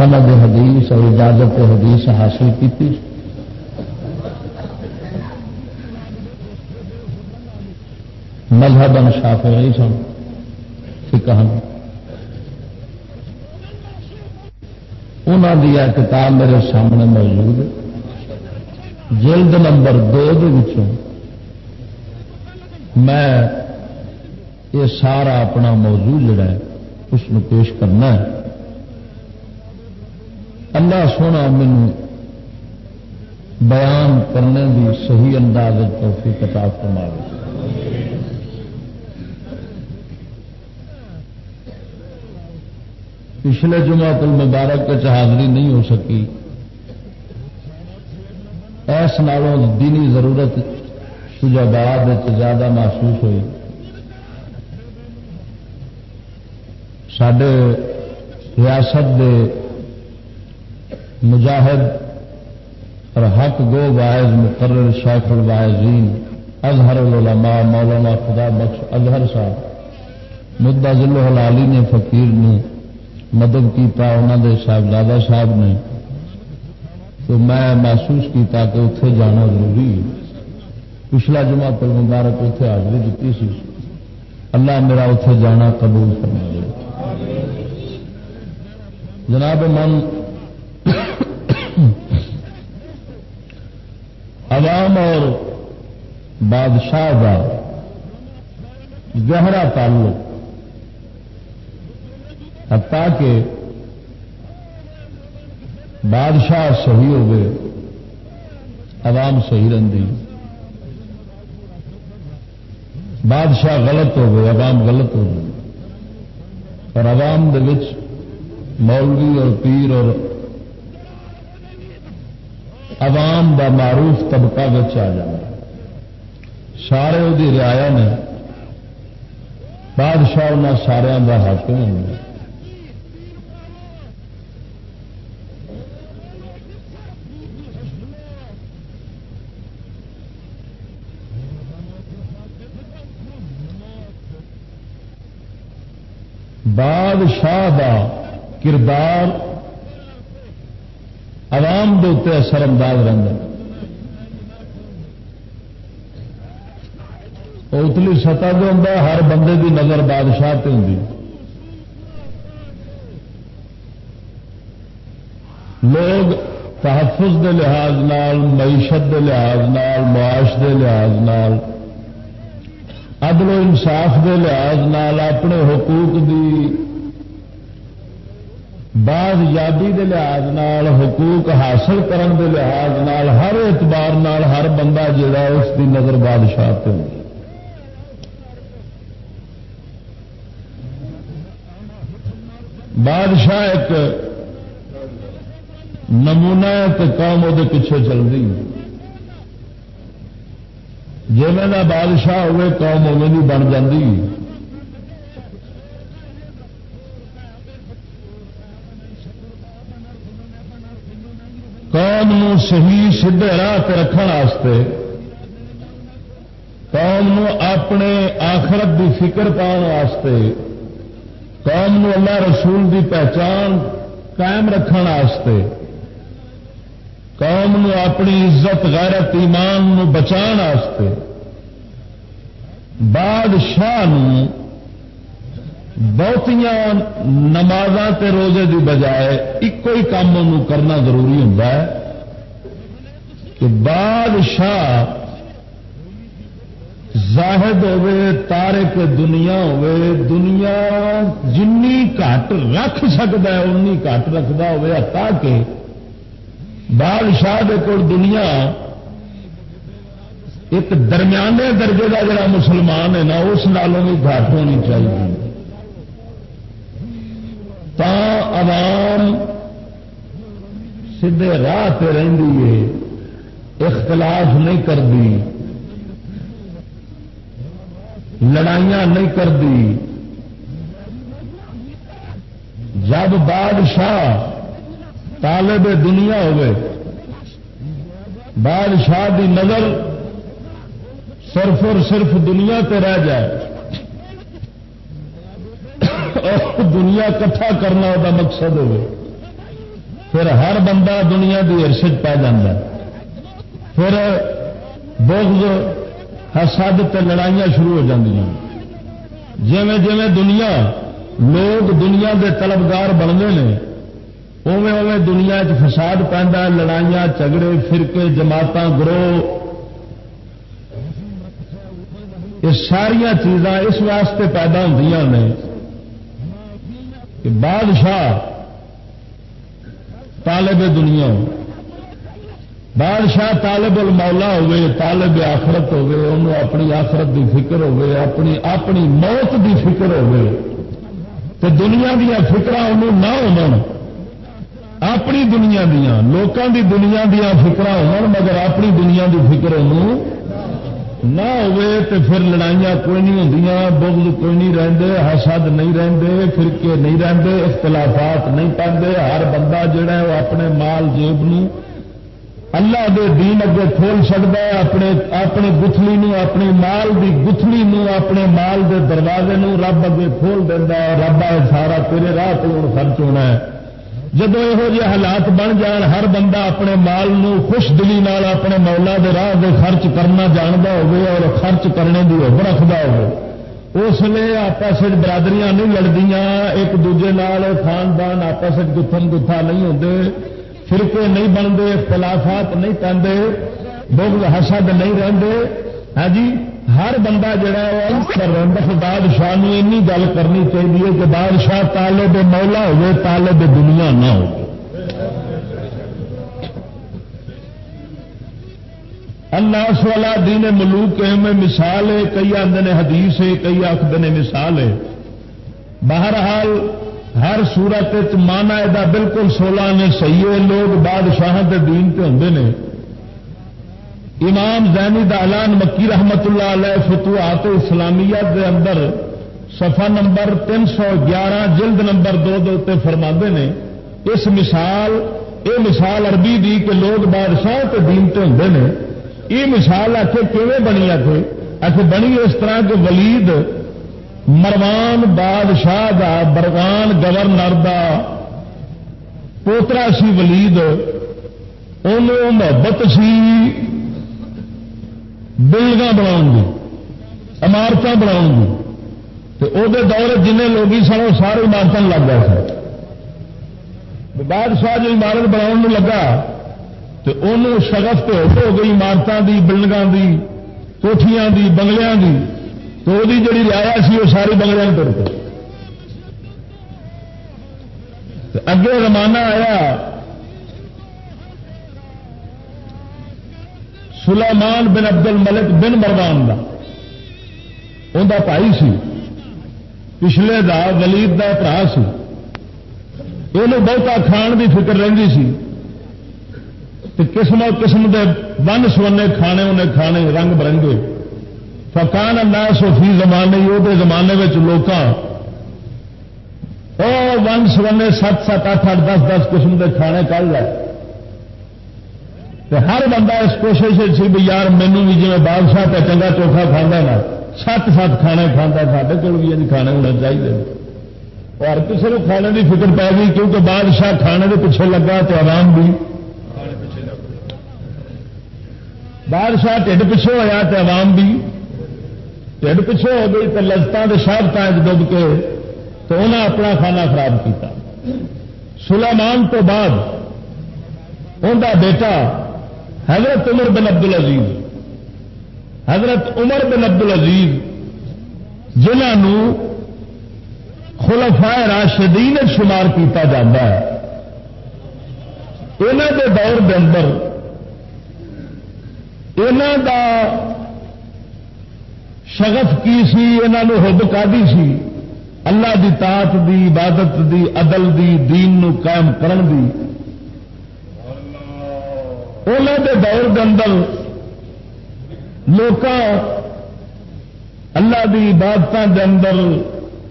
سمجھ حدیث اور اجازت حدیث حاصل کی تھی۔ مذہب شاف رہی سن فکہ انہوں کی کتاب میرے سامنے موجود جلد نمبر دو میں یہ سارا اپنا موضوع جڑا ہے، اس پیش کرنا ہے۔ اللہ سونا مینو بیان کرنے کی صحیح انداز توفی کتاب فرما پچھلے جمعہ کل مبارک کے حاضری نہیں ہو سکی۔ اس نالوں دینی ضرورت شجاباد زیادہ محسوس ہوئی۔ سڈے ریاست دے مجاہد اور حق گو واعظ مقرر شیخ الواعظین، اظہر العلماء، مولانا خدا بخش اظہر صاحب۔ مدعا ضلع نے، فقیر نے، مدد کیتا انہوں نے صاحبزادہ صاحب نے۔ تو میں محسوس کیتا کہ اتے جانا ضروری پچھلا جمعہ پر مبارک اتے حاضری دیتی سی۔ اللہ میرا اتے جانا قبول کرنا جناب من اور بادشاہ کا گہرا تعلق کہ بادشاہ صحیح ہوگی عوام صحیح رہی بادشاہ غلط ہو گئے، عوام غلط ہو گئی اور عوام مولوی اور پیر اور عوام دا معروف طبقہ آ جائے سارے وہ رعایا نے بادشاہ ان سارا کا حق نہیں بادشاہ دا کردار عوام دے اثر انداز رہتا اتلی سطح جو ہوں ہر بندے کی نظر بادشاہ تے ہوں لوگ تحفظ دے لحاظ نال، معیشت دے لحاظ نال، معاش دے لحاظ نال، عدل و انصاف دے لحاظ نال، اپنے حقوق دی بعض یابی دے لحاظ نال، حقوق حاصل کرن دے لحاظ نال، ہر اعتبار نال ہر بندہ جڑا اس دی نظر بادشاہ پہ ہو بادشاہ ایک نمونہ قوم وہ پیچھے چل رہی جی میں بادشاہ ہوئے، قوم اوے بن جاتی قوم صحیح سیدھے راہ رکھنے قوم اپنے آخرت کی فکر واسطے، قوم اللہ رسول کی پہچان قائم رکھنے قوم اپنی عزت، غیرت، ایمان واسطے، بادشاہ بہتیاں نماز روزے کی بجائے ایک ہی کام کرنا ضروری ہوں کہ بادشاہ زاہد ہوے تارے کے دنیا ہوے دنیا جنی گھٹ رکھ سکتا ہے انی گھٹ رکھتا ہوا تاکہ بادشاہ کو دنیا ایک درمیانے درجے کا جڑا مسلمان ہے نا اس نالوں بھی گھٹ ہونی چاہیے تا عوام سیدے راہ پہ رہی ہے، اختلاف نہیں کرتی لڑائیاں نہیں کرتی جب بادشاہ طالب دنیا ہوئے، بادشاہ دی نظر صرف اور صرف دنیا تے رہ جائے۔ دنیا کٹھا کرنا وہ مقصد ہوگی پھر ہر بندہ دنیا کی ارشد پی جا پھر بغض حسد تے لڑائیاں شروع ہو جی جی دنیا لوگ دنیا دے طلبگار بنتے ہیں اوے اوے دنیا چ فساد پہنتا لڑائیاں، جھگڑے، فرقے جماعت گروہ۔ یہ ساریا چیزاں اس واسطے پیدا ہوں نے کہ بادشاہ طالب دنیا بادشاہ طالب المولا ہوئے، طالب آخرت ہوئے، انہوں اپنی آخرت دی فکر ہوئے، اپنی اپنی موت دی فکر ہوئے۔ تو دنیا دیا فکر انہوں نہ ہو اپنی دنیا دیا لوگوں دی دنیا دیا فکر ہو مگر اپنی دنیا دی فکر انہوں نہ ہوئے تو پھر لڑائیاں کوئی نہیں ہوں بغل کوئی نہیں رہتے حسد نہیں رہتے فرقے نہیں رہتے اختلافات نہیں پڑتے ہر بندہ جڑا ہے وہ اپنے مال جیب نو اللہ دے دین اگے کھول سکتا ہے، اپنے اپنی گتھلی نو اپنی مال دی گتھلی نو اپنے مال دے دروازے نو رب اگے کھول دینا رب ہے سارا تیرے راہ تو خرچ ہونا ہے۔ جب یہ حالات بن جان، ہر بندہ اپنے مال نو خوش دلی نال اپنے مولا دے راہ دے خرچ کرنا جانتا ہوگی اور خرچ کرنے کی ہوب رکھتا ہو اس لیے آپس برادریاں نہیں لڑدیاں، ایک دوجے نال خاندان آپس گتھن گتھا نہیں ہوتے فرقے نہیں بنتے اختلافات نہیں پہنتے بغض حسد نہیں رہتے ہاں جی؟ ہر بندہ جڑا ہے بادشاہ اینی گل کرنی چاہیے کہ بادشاہ تالے دے مولا ہوئے تالے دے دنیا نہ ہو اللہ والا دین ملوک میں مثال ہے، کئی آدھے حدیث ہے، کئی آخر نے مثال ہے۔ بہرحال ہر سورت مانا یہ بالکل سولہ نے صحیح ہے، لوگ بادشاہ کے دین پہ ہوں نے۔ امام زینی دا مکی رحمت اللہ علیہ فتوحات اسلامیہ دے اندر صفحہ نمبر تین سو گیارہ، جلد نمبر دو دو فرما نے، اس مثال یہ مثال عربی دی کہ لوگ بادشاہ کے دین ہوں نے یہ مثال آخر کیونیں بنی آخر آخر بنی اس طرح کہ ولید مروان بادشاہ دا برغان گورنر دا پوترا سی ولید انہوں محبت سی بلڈنگ بنا عمارت بنا دور جن لوگ سن وہ سارے عمارت لگ گئے سن۔ بادشاہ جو عمارت بنا لگا تو انہوں شگفت ہو گئی عمارتوں کی بلڈنگ کی کوٹیاں کی بنگلیاں کی تو وہ جڑی ریا سی وہ ساری بنگلے تر پہ اگے زمانہ آیا سلیمان بن ابدل ملک بن مروان کا انہ بھائی سی۔ پچھلے دا ولید کا برا سی۔ یہ بہتا کھان کی فکر رہی سی۔ قسم قسم کے ون سونے کھانے انہیں کھانے رنگ برنگے۔ فکان الناس فی زمانے وہ زمانے لوگ ون سونے سات سات اٹھ اٹھ دس دس قسم کے کھانے ہر بندہ اس کوشش سی بھی یار مینو بھی جی بادشاہ پہ چنگا چوکھا کھانا نا، سات سات کھانے کھانا سارے کول بھی کھانے ہونا چاہیے اور کسی کو کھانے کی فکر پی گئی کیونکہ بادشاہ کھانے کے پیچھے لگا تو آرام بھی بادشاہ ٹھڈ پیچھے ہوا تو عوام بھی ٹھڈ پچھو ہو گئی تو لذتوں کے شہرت ڈب کے تو انہیں اپنا کھانا خراب کیا سلامان تو بعد ان کا بیٹا حضرت عمر بن عبد العزیز، حضرت عمر بن عبد العزیز، جنہوں خلفا راشدین شمار کیتا جاتا ہے انہوں کے دور کے اندر انہوں کا شگف کی سی انہوں حد کا سی، اللہ دی طاعت دی، عبادت دی، عدل دی، دین نو قائم کرن دی۔ انہوں دے دور دے اندر لوگ اللہ دی عبادت دے اندر،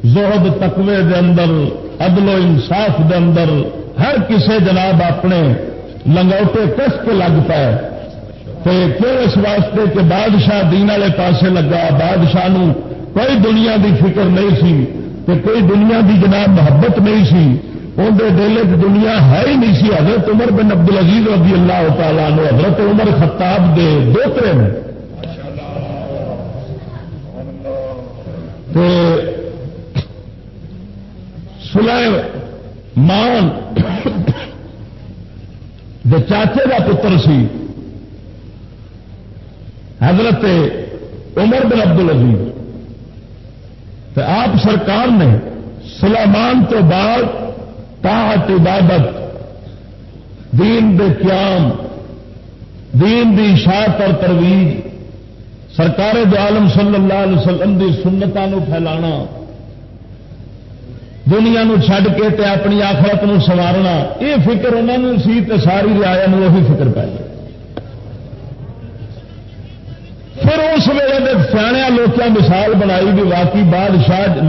زہد، تقوی دے اندر، عدل و انصاف دے اندر ہر کسے جناب اپنے لنگوٹے کس کے لگ پائے۔ کیوں اس واسطے کہ بادشاہ دین والے پاسے لگا؟ بادشاہ نو کوئی دنیا دی فکر نہیں سی کہ کوئی دنیا دی جناب محبت نہیں سی۔ اندر دل دنیا ہے ہی نہیں سی۔ حضرت عمر بن عبد العزیز رضی اللہ تعالیٰ نے حضرت عمر خطاب دے دوترے میں۔ مان دے چاچے کا پتر سی۔ حضرت عمر بن عبد العزیز آپ سرکار نے سلامان تو بعد طاعت عبادت، دین دے قیام، دین دی اشاعت اور ترویج، سرکار دو عالم صلی اللہ علیہ وسلم دی سنتوں پھیلانا، دنیا نو چھڈ کے تے اپنی آخرت نو سوارنا یہ فکر انہوں نے سی تے ساری ریا وہی فکر پہ پھر اس ویلے سیاح لوگوں مثال بنائی بھی واقعی بادشاہ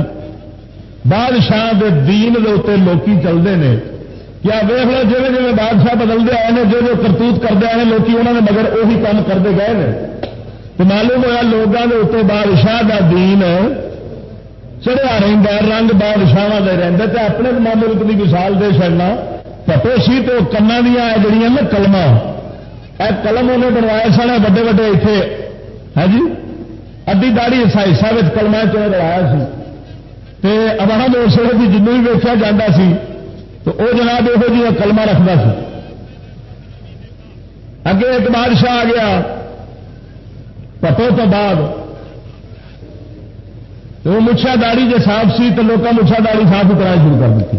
بادشاہ دے دین دے اتنے لوکی چلتے ہیں کیا ویخ لو جی جی بادشاہ بدلتے آئے ہیں جو جو کرتوت کرتے آئے لوکی انہوں نے مگر وہی کام کرتے گئے ہیں تو معلوم ہوا لوگوں کے اتنے بادشاہ کا دین چڑھیا رہتا رنگ بادشاہ دے رہتے تو اپنے ملک کی مثال دے چڑنا پٹو سی تو کنا دیا جڑیاں نا کلما اے قلم انہیں بنوایا سن وڈے وڈے اتنے ہے ہاں جی؟ ادی داڑی حصہ کلما چ بنوایا سی اباہ اس وقت جنوب بھی ویچا جا سی، تو وہ جناب یہو جی کلما رکھتا سی۔ اگے ایک بادشاہ آ گیا، پٹو تو بعد وہ مچھا داڑی جو صاف سی تو لوگ مچھا داڑی صاف کرنا شروع کر دیتی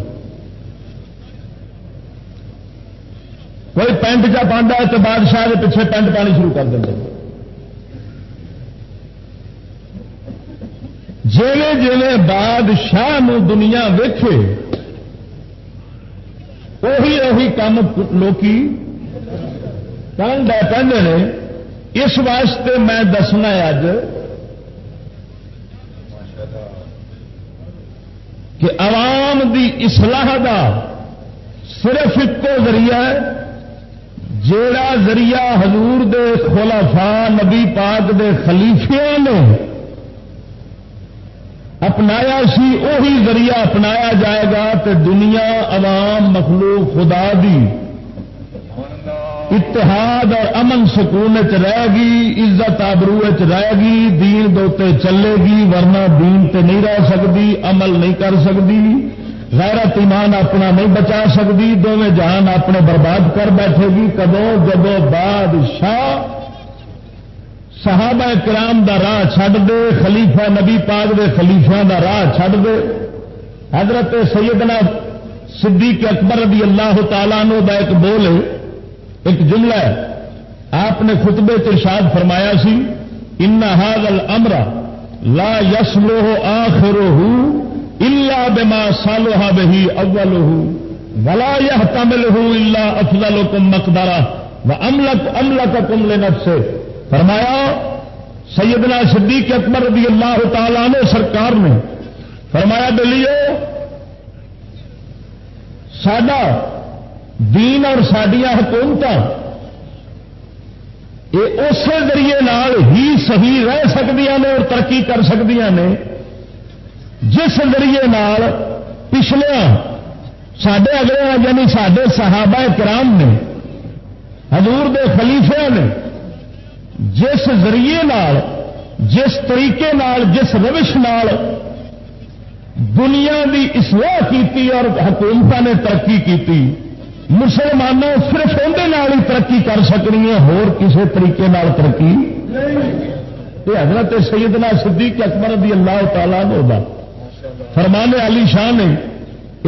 کوئی پینٹ چا پانڈا ہے تو بادشاہ کے پیچھے پینٹ پانی شروع کر دیں جیلے جیلے بادشاہ دنیا ویچے وہی وہی کام لوکی ڈے پہنتے اس واسطے میں دسنا اج کہ عوام دی اصلاح دا صرف ایک ذریعہ ہے، جیڑا ذریعہ حضور دے خلافا نبی پاک دے خلیفیا نے اپنایا سی وہی ذریعہ اپنایا جائے گا تو دنیا عوام مخلوق خدا دی۔ اتحاد اور امن سکون چ رہے گی، عزت آبرو چ رہے گی، دین دوتے چلے گی، ورنہ دین تے نہیں رہ سکتی عمل نہیں کر سکتی غیرت ایمان اپنا نہیں بچا سکتی دونوں جان اپنے برباد کر بیٹھے گی۔ کدو جب بادشاہ صحابہ کرام دا راہ چھڈ دے، خلیفہ نبی پاک دے خلیفہ دا راہ چھڈ دے۔ حضرت سیدنا صدیق اکبر رضی اللہ تعالیٰ نو دا ایک بول ہے، ایک جملہ ہے۔ آپ نے خطبے ارشاد فرمایا سی، ان الامر لا یسلو آخر الا بما سالوہ بہی اول ولا یہ تمل اللہ افضل کم مقدارا و فرمایا، سیدنا صدیق اکبر رضی اللہ تعالیٰ نے سرکار نے فرمایا دلیو سڈا دین اور سڈیا حکومت یہ اسی ذریعے نال ہی صحیح رہ سکتی نے اور ترقی کر سکتی نے، جس ذریعے نال پچھلے سڈے اگلے یعنی سڈے صحابہ کرام نے، حضور دے خلیفے نے جس ذریعے نال، جس طریقے نال، جس روش نال دنیا کی اصلاح کی اور حکومت نے ترقی کی مسلمانوں صرف اندر ہی ترقی کر سکنی ہے ہور کسی طریقے نال ترقی یہ حضرت سیدنا صدیق اکبر رضی اللہ تعالیٰ ہوگا فرمانے علی شاہ نے،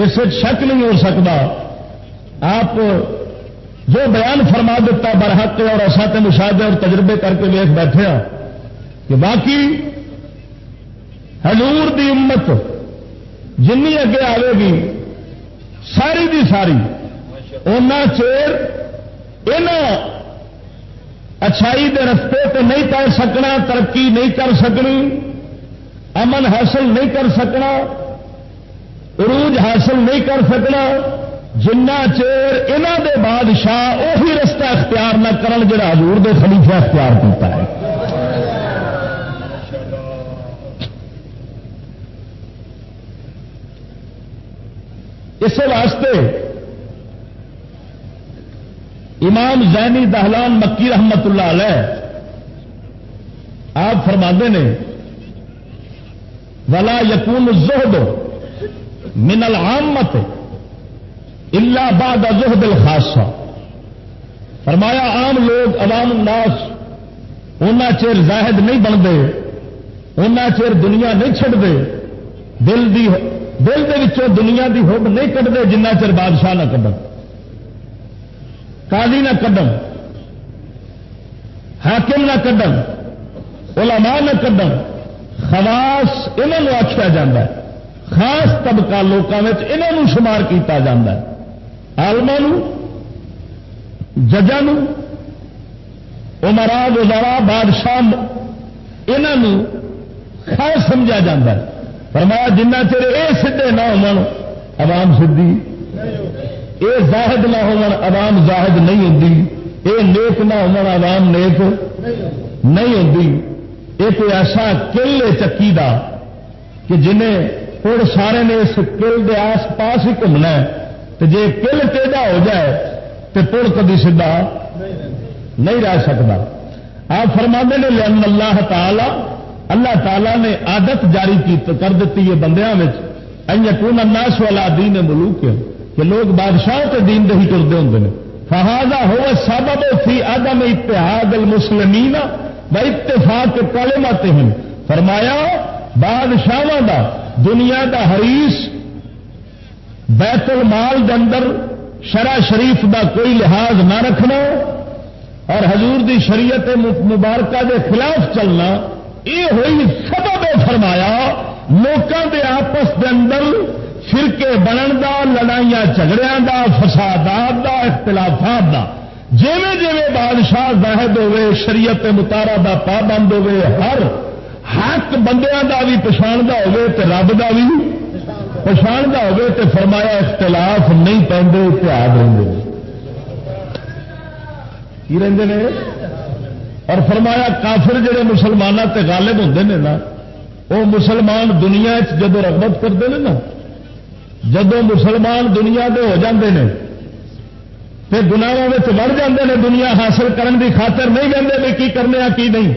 اس شک نہیں ہو سکتا، آپ جو بیان فرما دیتا برحق اور اصاط مشاہدے اور تجربے کر کے ویخ بیٹھے ہاں کہ باقی حضور دی امت جن اگے آئے گی، ساری دی ساری چیر اچھائی دے رستے تے نہیں کر سکنا، ترقی نہیں کر سکنی، امن حاصل نہیں کر سکنا، عروج حاصل نہیں کر سکنا جنہ چیر انہ دے بادشاہ وہی رستہ اختیار نہ کرن جڑا حضور دے خلیفہ اختیار کیتا ہے۔ اس واسطے امام زینی دہلان مکی رحمت اللہ علیہ آپ فرما نے، ولا یقون زہد من العامت الا بعد زہد الخاصہ۔ فرمایا، عام لوگ، عوام الناس ان چیر زاہد نہیں بنتے ان چیر دنیا نہیں چڑھتے دل دی، دل دے وچوں دنیا دی ہوب نہیں کٹتے جنہ چر بادشاہ نہ کڈن۔ قاضی نہ کڈن، حاکم نہ کڈن، علماء نہ کڈن خواس انہوں آخیا جا خاص طبقہ لوگوں شمار کیا جا آلما ججان امرا گزارا بادشاہ انہوں خاص سمجھا جا فرمایا جنہ چر یہ سیدے نہ عوام سدھی۔ یہ زاہد نہ عوام زاہد نہیں ہوں یہ نیک نہ عوام نیک نہیں ہوں یہ کوئی ایسا کل ہے چکی دا کہ جنہیں پڑ سارے نے اس کل دے آس پاس ہی گھومنا تو جی کل ٹیڈا ہو جائے تو پڑ کدی سیدا نہیں رہ سکتا۔ آپ فرما نے لین اللہ تعالی اللہ تعالی نے عادت جاری کی کر دیتی ہے بندیاں کون الناس والا دین ملوک۔ کہ لوگ بادشاہ کے دین دے ہی ٹرتے ہوں فہذا ہو سبب تھی آدم اتحاد المسلمین اتفاق کالے ماتے ہیں فرمایا بادشاہ دا، دنیا دا حریص بیت المال دے اندر شرع شریف دا کوئی لحاظ نہ رکھنا اور حضور دی شریعت مبارکہ دے خلاف چلنا، یہ ہوئی سبب فرمایا لوگوں دے آپس دے اندر فرقے بنن دا، لڑائیاں جھگڑیاں دا، فسادات دا، اختلافات دا۔ جیویں جیویں بادشاہ زاہد ہوے شریعت متارا دا پابند ہوے ہر حق بندیاں دا بھی پچھاڑا ہوے تے رب دا بھی۔ پچھاڑا ہوے تے فرمایا اختلاف نہیں پہنتے اتحاد رہتے کی رہتے ہیں اور فرمایا کافر جڑے مسلمانوں تے غالب ہوتے ہیں نا وہ مسلمان دنیا جب رغبت کرتے ہیں نا جدو مسلمان دنیا دے ہو جاندے ہیں پھر گناوں میں بڑھ جاتے ہیں دنیا حاصل کرنے کی خاطر نہیں کہتے بھی کی کرنے کی نہیں۔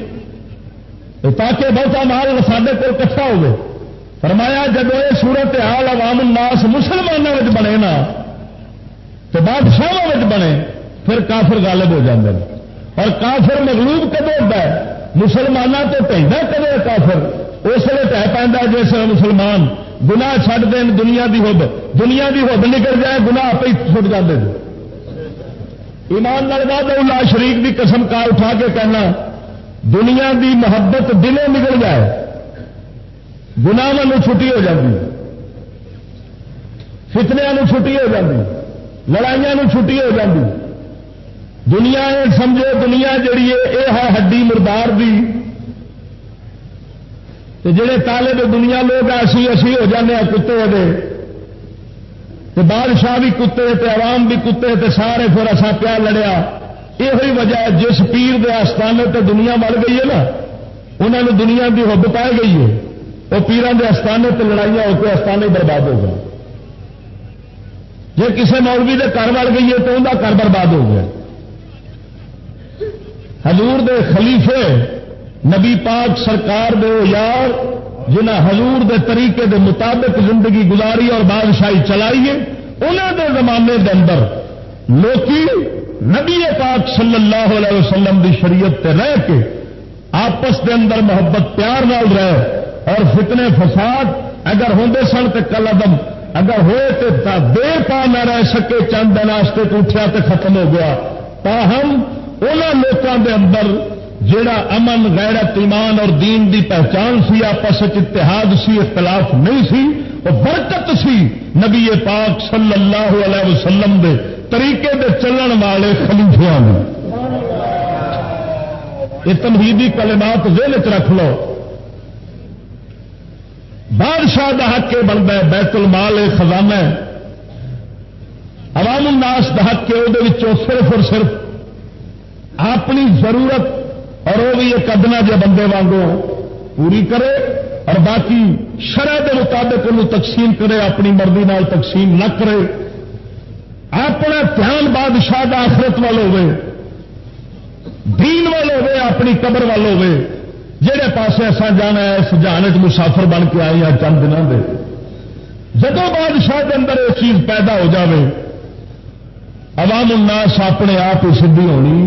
تاکہ بہتا مال سارے کو کٹھا ہو فرمایا، جب یہ سورت حال عوام الناس مسلمانوں میں بنے نا، تو بادشاہوں بنے، پھر کافر غالب ہو جاتے ہیں اور کافر مغلوب کدو ہوتا ہے؟ مسلمانوں تو پہنتا کدو کافر؟ اس لیے پہ پہ جس مسلمان گنا چڈ دین دنیا کی ہوب دنیا کی ہوب نکل جائے گنا آپ ہی چھٹ جاتے ہیں ایمان بعد اللہ شریف کی قسم کا اٹھا کے کہنا، دنیا دی محبت دلوں نکل جائے۔ گنا چھٹی ہو جاتی فتنیا چھٹی ہو جاتی لڑائیاں چھٹی ہو جاتی دنیا سمجھو، دنیا جیڑی ہے یہ ہے ہڈی مردار دی۔ جڑے تالے دے دنیا لوگ ایسی اسی ہو جانے کتے دے۔ بادشاہ بھی کتے، تے عوام بھی کتے، تے سارے پھر اصا پیا لڑیا یہ وجہ ہے، جس پیر دے آستانے تے دنیا مر گئی ہے نا انہوں نے دنیا کی حب پائی گئی ہے۔ وہ پیران دے آستانے تے لڑائیاں ہو کے آستانے برباد ہو گئے۔ جی کسی مولوی دے گھر مر گئی ہے تو ان کا گھر برباد ہو گیا۔ حضور دے خلیفے، نبی پاک سرکار دے یار جنہ حضور دے طریقے دے مطابق زندگی گزاری اور بادشاہی چلائیے انہوں دے زمانے دے اندر لوکی نبی پاک صلی اللہ علیہ وسلم دی شریعت تے رہ کے آپس دے اندر محبت پیار نال رہے۔ اور فتنے فساد اگر ہوں سن تو کل ادم اگر ہوئے تو دیر پا نہ رہ سکے چند ناشتے تو اٹھیا تو ختم ہو گیا۔ تاہم انہوں لوگوں دے اندر جڑا امن، غیرت، ایمان اور دین دی پہچان سی، آپس اتحاد سی، اختلاف نہیں سی، وہ برکت سی نبی پاک صلی اللہ علیہ وسلم دے طریقے دے چلن والے خلیفیا یہ تمہیدی کلمات ذہن چ رکھ لو۔ بادشاہ کا حق یہ بنتا ہے، بیت المال خزانہ عوام الناس کا حق ہے وہ صرف اور صرف اپنی ضرورت اور وہ بھی ایک ادنا جہ بندے وانگو پوری کرے اور باقی شرح کے مطابق انہوں تقسیم کرے، اپنی مرضی نال تقسیم نہ کرے۔ اپنا دھیان بادشاہ آخرت وال ہوے دین وال ہوے اپنی قبر وال ہوے جہے پاسے ایسا جانا ہے، اس جان چ مسافر بن کے آئی ہیں چند دنوں کے جب بادشاہ کے اندر یہ چیز پیدا ہو جاوے، عوام الناس اپنے آپ ہی سدھی ہونی۔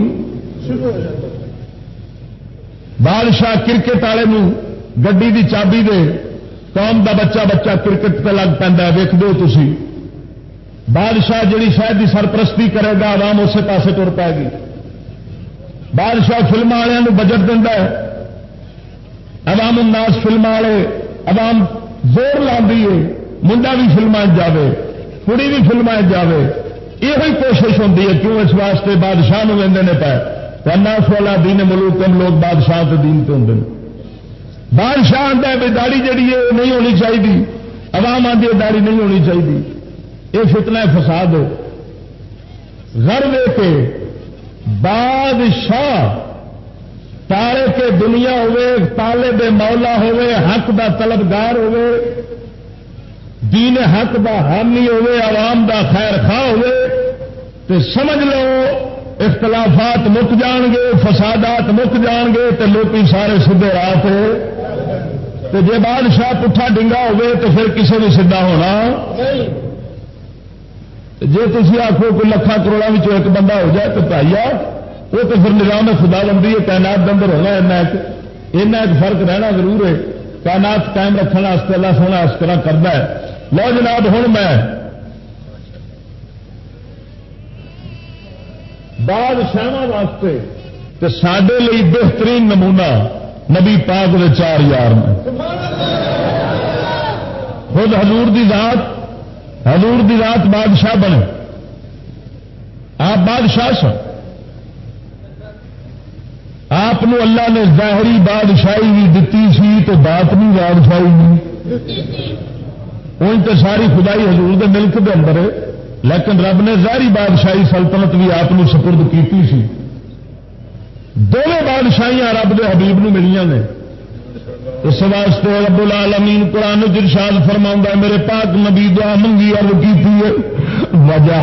بادشاہ کرکٹ والے گڈی کی چابی دے، قوم دا بچہ بچہ کرکٹ پہ لگ پہ ویک دو تھی بادشاہ جڑی شاید کی سرپرستی کرے گا، عوام اسی پاسے تر پائے گی۔ بادشاہ فلم والوں بجٹ دینا ہے عوام الناس فلم والے، عوام زور لاندی ہے، منڈا بھی فلم جاوے، کڑی بھی فلم جاوے۔ یہ کوشش ہوتی ہے، کیوں اس واسطے بادشاہ نے پائے ناس والا دین ملوک کم لوگ بادشاہ کے دین پہ ہوں بادشاہ آتا ہے داڑی جہی ہے نہیں ہونی چاہیے عوام آدھی داڑی نہیں ہونی چاہیے یہ فتنا فساد ہو گھر دے کے بادشاہ تارے کے دنیا ہوے تالے دے مولا ہوے حق دا طلبگار ہوے دین حق دا حامی ہوے عوام دا خیر خواہ ہوے تو سمجھ لو اختلافات مک جان گے، فسادات مک جان گے تو لوگ سارے سیدے رات تو جی بادشاہ پٹھا ڈنگا ہوے تو پھر کسی بھی سیدا ہونا۔ جی تھی آخو کوئی لکھان کروڑوں ایک بندہ ہو جائے تو پائی وہ تو پھر نظام خدا بندی ہے تعینات کے اندر ہونا ایسا ایک فرق رہنا ضرور ہے۔ تعینات قائم رکھنے اللہ سونا، اس طرح کرتا ہے۔ لو جناب ہوں میں بادشاہ واسطے تو سڈے لی بہترین نمونہ نبی پاک کے چار یار خود حضور دی ذات، حضور دی ذات بادشاہ بنے۔ آپ بادشاہ سن۔ آپ اللہ نے ظاہری بادشاہی بھی دتی سی تو باطنی بادشاہی نہیں ان تو ساری خدائی حضور دے ملک دے اندر لیکن رب نے ظاہری بادشاہی سلطنت بھی آپ سپرد کی دونوں بادشاہیاں رب دے حبیب نو ملیا نے۔ اس واسطے رب العالمین قرآن جرشاد فرما میرے پاک نبی دعا منگی ارد کی وجہ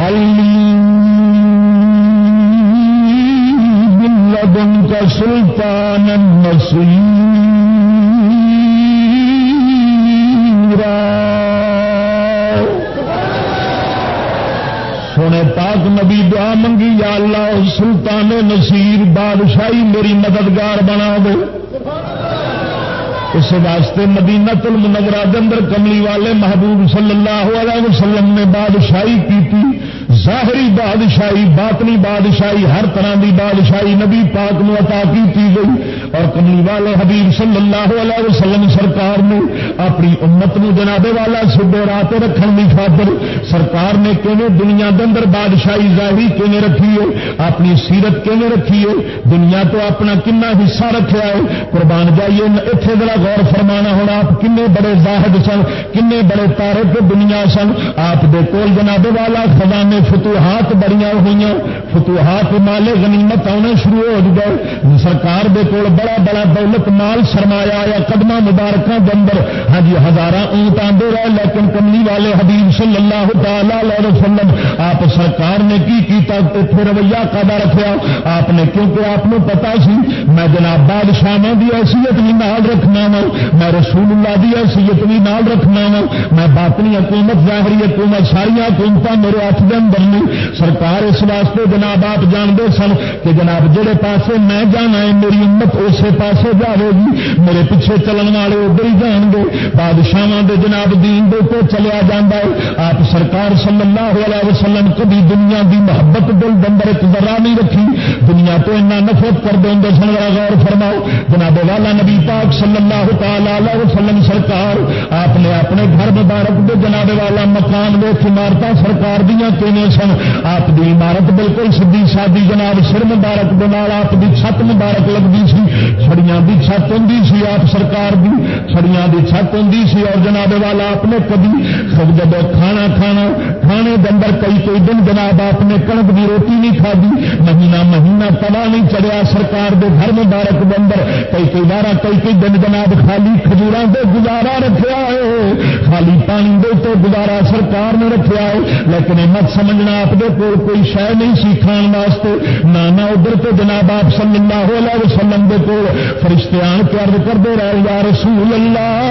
لدن کا سلطان نصیرا سونے پاک نبی دعا منگی، یا اللہ سلطان نصیر بادشاہی میری مددگار بنا دو اس واسطے مدینہ المنورہ دے اندر کملی والے محبوب صلی اللہ علیہ وسلم نے بادشاہی کی تھی ظاہری بادشاہی، باطنی بادشاہی، ہر طرح کی بادشاہی نبی پاک نو عطا کی گئی۔ اور کملی والے حبیب صلی اللہ علیہ وسلم سرکار نے اپنی امت نو جناب والا سبے رات رکھنے کی خاطر سرکار نے کیون دنیا کے اندر بادشاہی ظاہری کیون رکھی ہے؟ اپنی سیرت کیون رکھی ہے؟ دنیا تو اپنا کنا حصہ رکھا ہے؟ قربان جائیے اتنے ذرا غور فرمانا ہونا آپ کن بڑے زاہد سن کن بڑے تارے دنیا سن۔ آپ دے کول جناب والا خزانے فتوحات بڑی ہوئی فتوحات مالے غنیمت آنے شروع ہو گئے سرکار دے کول بڑا بڑا دولت مال سرمایا آیا قدم مبارکوں کے اندر ہاں جی ہزار اونٹ آدھے رہے، لیکن کملی والے حبیب صلی اللہ تعالی وسلم، آپ سرکار نے کی کیتا پھر رویہ کدا رکھا آپ نے کیونکہ آپ کو پتا سی، میں جناب بادشاہ کی حیثیت بھی نال رکھنا وا، میں رسول اللہ کی حیثیت بھی نال رکھنا وا، میں باطنی حکومت، ظاہری حکومت، ساری حکومت میرے ہاتھ کے اندر نہیں سرکار اس واسطے جناب آپ جانتے سن کہ جناب جہے پاسے میں جانا ہے، میری امت اسی پاسے جائے گی۔ میرے پیچھے چلن والے ادھر ہی جان گے۔ بادشاہ دے جناب دین دے کو چلیا جا ہے۔ آپ سرکار صلی اللہ علیہ وسلم کبھی دنیا دی محبت دل دندر ایک ذرا نہیں رکھی۔ دنیا تو اتنا نفرت کر دیں گے، سن غور فرماؤ۔ جناب والا نبی پاک صلی اللہ تعالی وسلم سرکار، آپ نے اپنے گھر مبارک دے جناب والا مکان دے عمارت سرکار دیا کیونیں سن۔ آپ دی عمارت بالکل سدھی سادی جناب سر مبارک دال آپ کی چھت مبارک لگتی سی۔ چھڑیاں دی چھت ہوں سی آپ سرکار دی۔ چھڑیاں دی چھت ہوں سی اور جناب والا آپ نے کبھی جب کھانا کھانا، کھانے اندر کئی کئی دن جناب آپ نے کنک کی روٹی نہیں کھدی مہینہ مہینہ پلا نہیں چڑیا سرکار دے گھر مبارک اندر۔ کئی کئی بار کئی کئی دن جناب خالی کھجور سے گزارا رکھا ہے۔ خالی پانی دے تو گزارا سرکار نے رکھا ہے، لیکن مت سمجھنا آپ دے کول کوئی شہ نہیں سی کھان واسطے۔ نہ ادھر تو جناب آپ صلی اللہ علیہ وسلم دے کول فرشتے آن کے ارد کرتے رہے، یا رسول اللہ،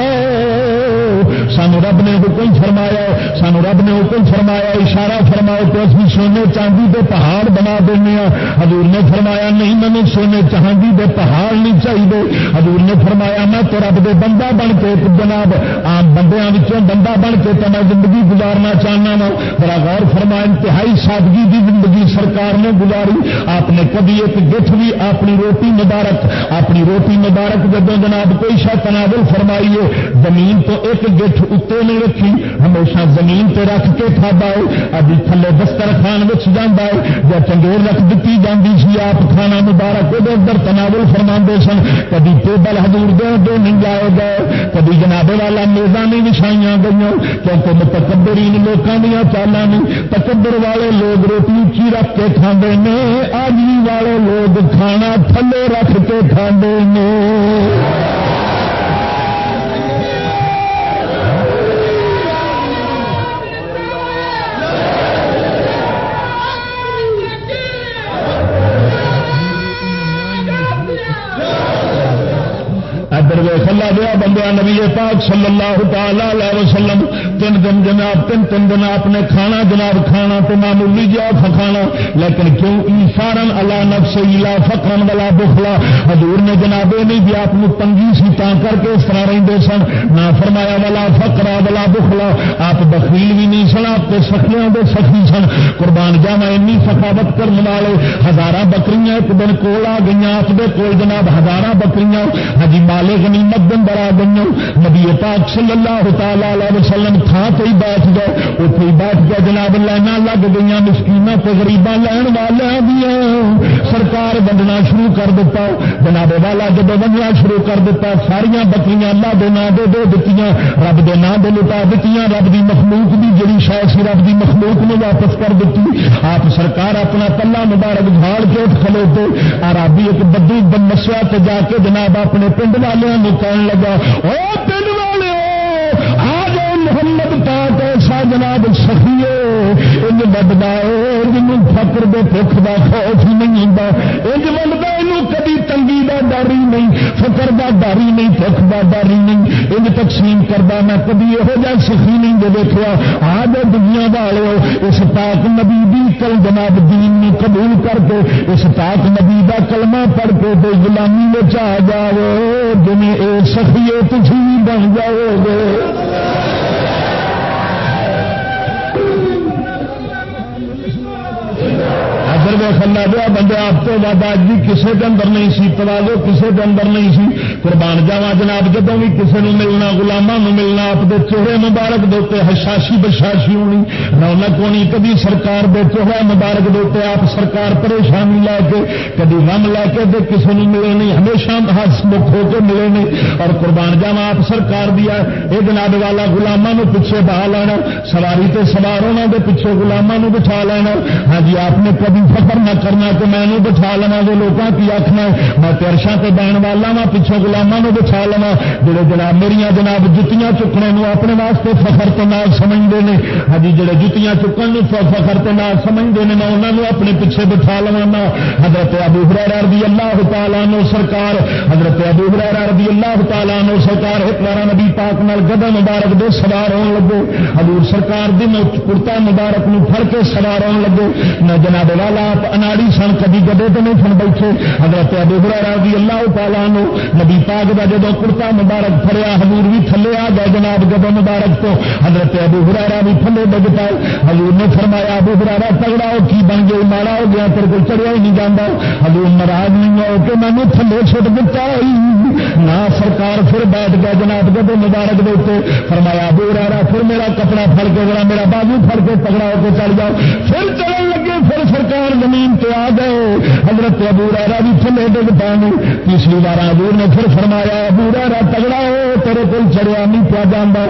سانو رب نے حکم فرمایا سانو رب نے حکم فرمایا اشارہ فرماؤ تو اسی سونے چاندی کے پہاڑ بنا دینا ہاں۔ حضور نے فرمایا، نہیں مجھے سونے چاندی کے پہاڑ نہیں چاہیے۔ حضور نے فرمایا، میں تو رب دے بندہ بن کے جناب آم بندیاں بندہ بن کے تو میں زندگی گزارنا چاہنا وا۔ بڑا غور فرمایا انتہائی سادگی کی زندگی سرکار نے گزاری۔ آپ نے کبھی ایک گٹھ بھی اپنی روٹی مبارک اپنی روٹی مبارک جب جناب کوئی شا تناول فرمائیے، زمین تو ایک گٹھ اتنے نہیں رکھی، ہمیشہ زمین تے رکھ کے کھادا ہے۔ ابھی تھلے دستر خان جانا ہے، یا چنگور رکھ دیتی جاتی سی، آپ کھانا مبارک ادھر ادھر تناول فرما سن۔ کبھی ٹیبل ہزور دے دے نہیں جائے گئے کبھی جناب والا میزا نہیں بچھائی گئی کیونکہ متکبرین لوگوں دیا چالا نہیں۔ تکبر والے لوگ روٹی اچھی رکھ کے کھانے نے آجی والے لوگ کھانا تھلے رکھ کے کھانے اللہ دیا بندہ نبی پاک صلی اللہ تعالی وسلم تین دن جناب، تین تین دن آپ نے کھانا جناب، کھانا تو معمولی جی جا فکانا لیکن کیوں؟ انسان اللہ نفس الا فکرن والا بخلا۔ حضور نے جناب یہ نہیں بھی آپ تنگی سی تا کر کے اس طرح رہتے سن۔ نہ فرمایا والا فکرا والا بخلا۔ آپ بخیل بھی نہیں سن، آپ کے سخیاں دے سخی سن۔ قربان جاوا این سخاوت کرنے والے۔ ہزار بکریاں ایک دن کول آ گئی آپ کے کول جناب ہزار بکریاں۔ ہجی مالے غنیمت دن برا گئی نبی پاک صلی اللہ تعالی علیہ وسلم تھان پہ ہی بیٹھ گئے اتنے ہی بیٹھ گئے جناب لائن لگ گئی مسکین کو غریباں لین والے دیا سرکار بننا شروع کر دیتا، جناب والا جب بننا شروع کر دیتا ساریا بکریاں اللہ دے نام دے دو دیتی رب دے نام دے لٹا دیتی رب دی مخلوق دی جڑی شاید سی رب دی مخلوق نے واپس کر دیتی۔ آپ سرکار اپنا پلا مبارک جھاڑ کے اٹھ کھلوتے اور آپ ایک بدو بن نسیا جا کے جناب اپنے پنڈ والوں کہنے لگا، او پنڈ والے آ جاؤ محمد پاک ایسا جناب سخیے انج بڑھتا ہے فکر دے بخ کا خوف نہیں انج بڑھتا یہ کبھی تنگی کا ڈر ہی نہیں فکر کا ڈر ہی نہیں بخ کا ڈر ہی نہیں۔ انج تقسیم کرتا میں کبھی یہو سخی نہیں دے دیکھا آ جا دنیا والے اس پاک نبی بھی کل جناب دین قبول کر کے، اس پاک نبی کا کلمہ پڑھ کے تو غلامی میں آ جاؤ جن اے سخیے تھی بن جاؤ گے خلا دیا، بندے آپ تو بعد اج بھی کسی کے اندر نہیں سی توازو کسی کے اندر نہیں سی۔ قربان جاوا جناب جدو بھی کسی نے ملنا گلاما ملنا، آپ کے چوہے مبارک دے ہشاشی بشاشی ہونی، رونق ہونی، کبھی سرکار دے چوہے مبارک دے آپ سرکار پریشانی لے کے، کبھی غم لے کے دے کسی نے ملے نہیں، ہمیشہ ہس مکھ ہو کے ملے نہیں۔ اور قربان جاوا آپ سرکار دیا یہ جناب والا گلاما پیچھے بہا لینا، سواری تے سوار ہونا دے پیچھے گلاما بٹھا لینا۔ ہاں جی آپ نے کبھی فکر نہ کرنا کہ میں نہیں بٹھا لوا جو لوگوں کی آخنا میں ترشا سے بہن والا وا پچھوں گلاموں بٹھا لوا جڑے جناب میرا جناب جتیاں چکنے نو اپنے واسطے فخر تو نہ سمجھتے ہیں ہاں جی، جڑے جتیاں چکن فخر تو نہ سمجھتے ہیں میں انہوں نے اپنے پیچھے بٹھا لوا حضرت ابو ہرا رضی اللہ تعالیٰ نو سرکار، حضرت ابو ہرا رضی اللہ تعالیٰ نو سرکار ایک بار نبی پاک نال گدا مبارک دے سوار ہونے لگے۔ حضور سرکار دن کرتا مبارک نو پھڑ کے سوار ہونے لگے۔ نہ جناب والا آپ اناڑی سن، کبھی گدے تو نہیں سن بیٹھے۔ حضرت ابو ہرا بھی اللہ تعالیٰ نو نبی پاک کا جب کرتا مبارک فریا حضور بھی تھلے آ گئے جناب گدو مبارک تو۔ حضرت ابو ہرا بھی تھلے ڈگ پائے۔ حضور نے فرمایا، ابو ہرا تگڑا ہو، کی بن گئی ماڑا ہو گیا، تیرے کو چڑھیا ہی نہیں جانا حضور ناراض نہیں ہو کہ میں نے تھلے چھٹ دتا نہ سرکار پھر بیٹھ گیا جناب گدو مبارک دے اتنے فرمایا، ابو ہرا پھر میرا کپڑا پھڑ کے میرا بابو پھڑ کے تگڑا ہو کے چل جاؤ۔ پھر چلن لگے۔ پھر سرکار زمین پہ آ گئے۔ حضرت ابو ریرا بھی تھلے ڈگ پانے۔ تیسری بار ابور نے پھر فرمایا، ابو ریرا تگڑا ہو، تیرے کو چڑیا نہیں پیا جانا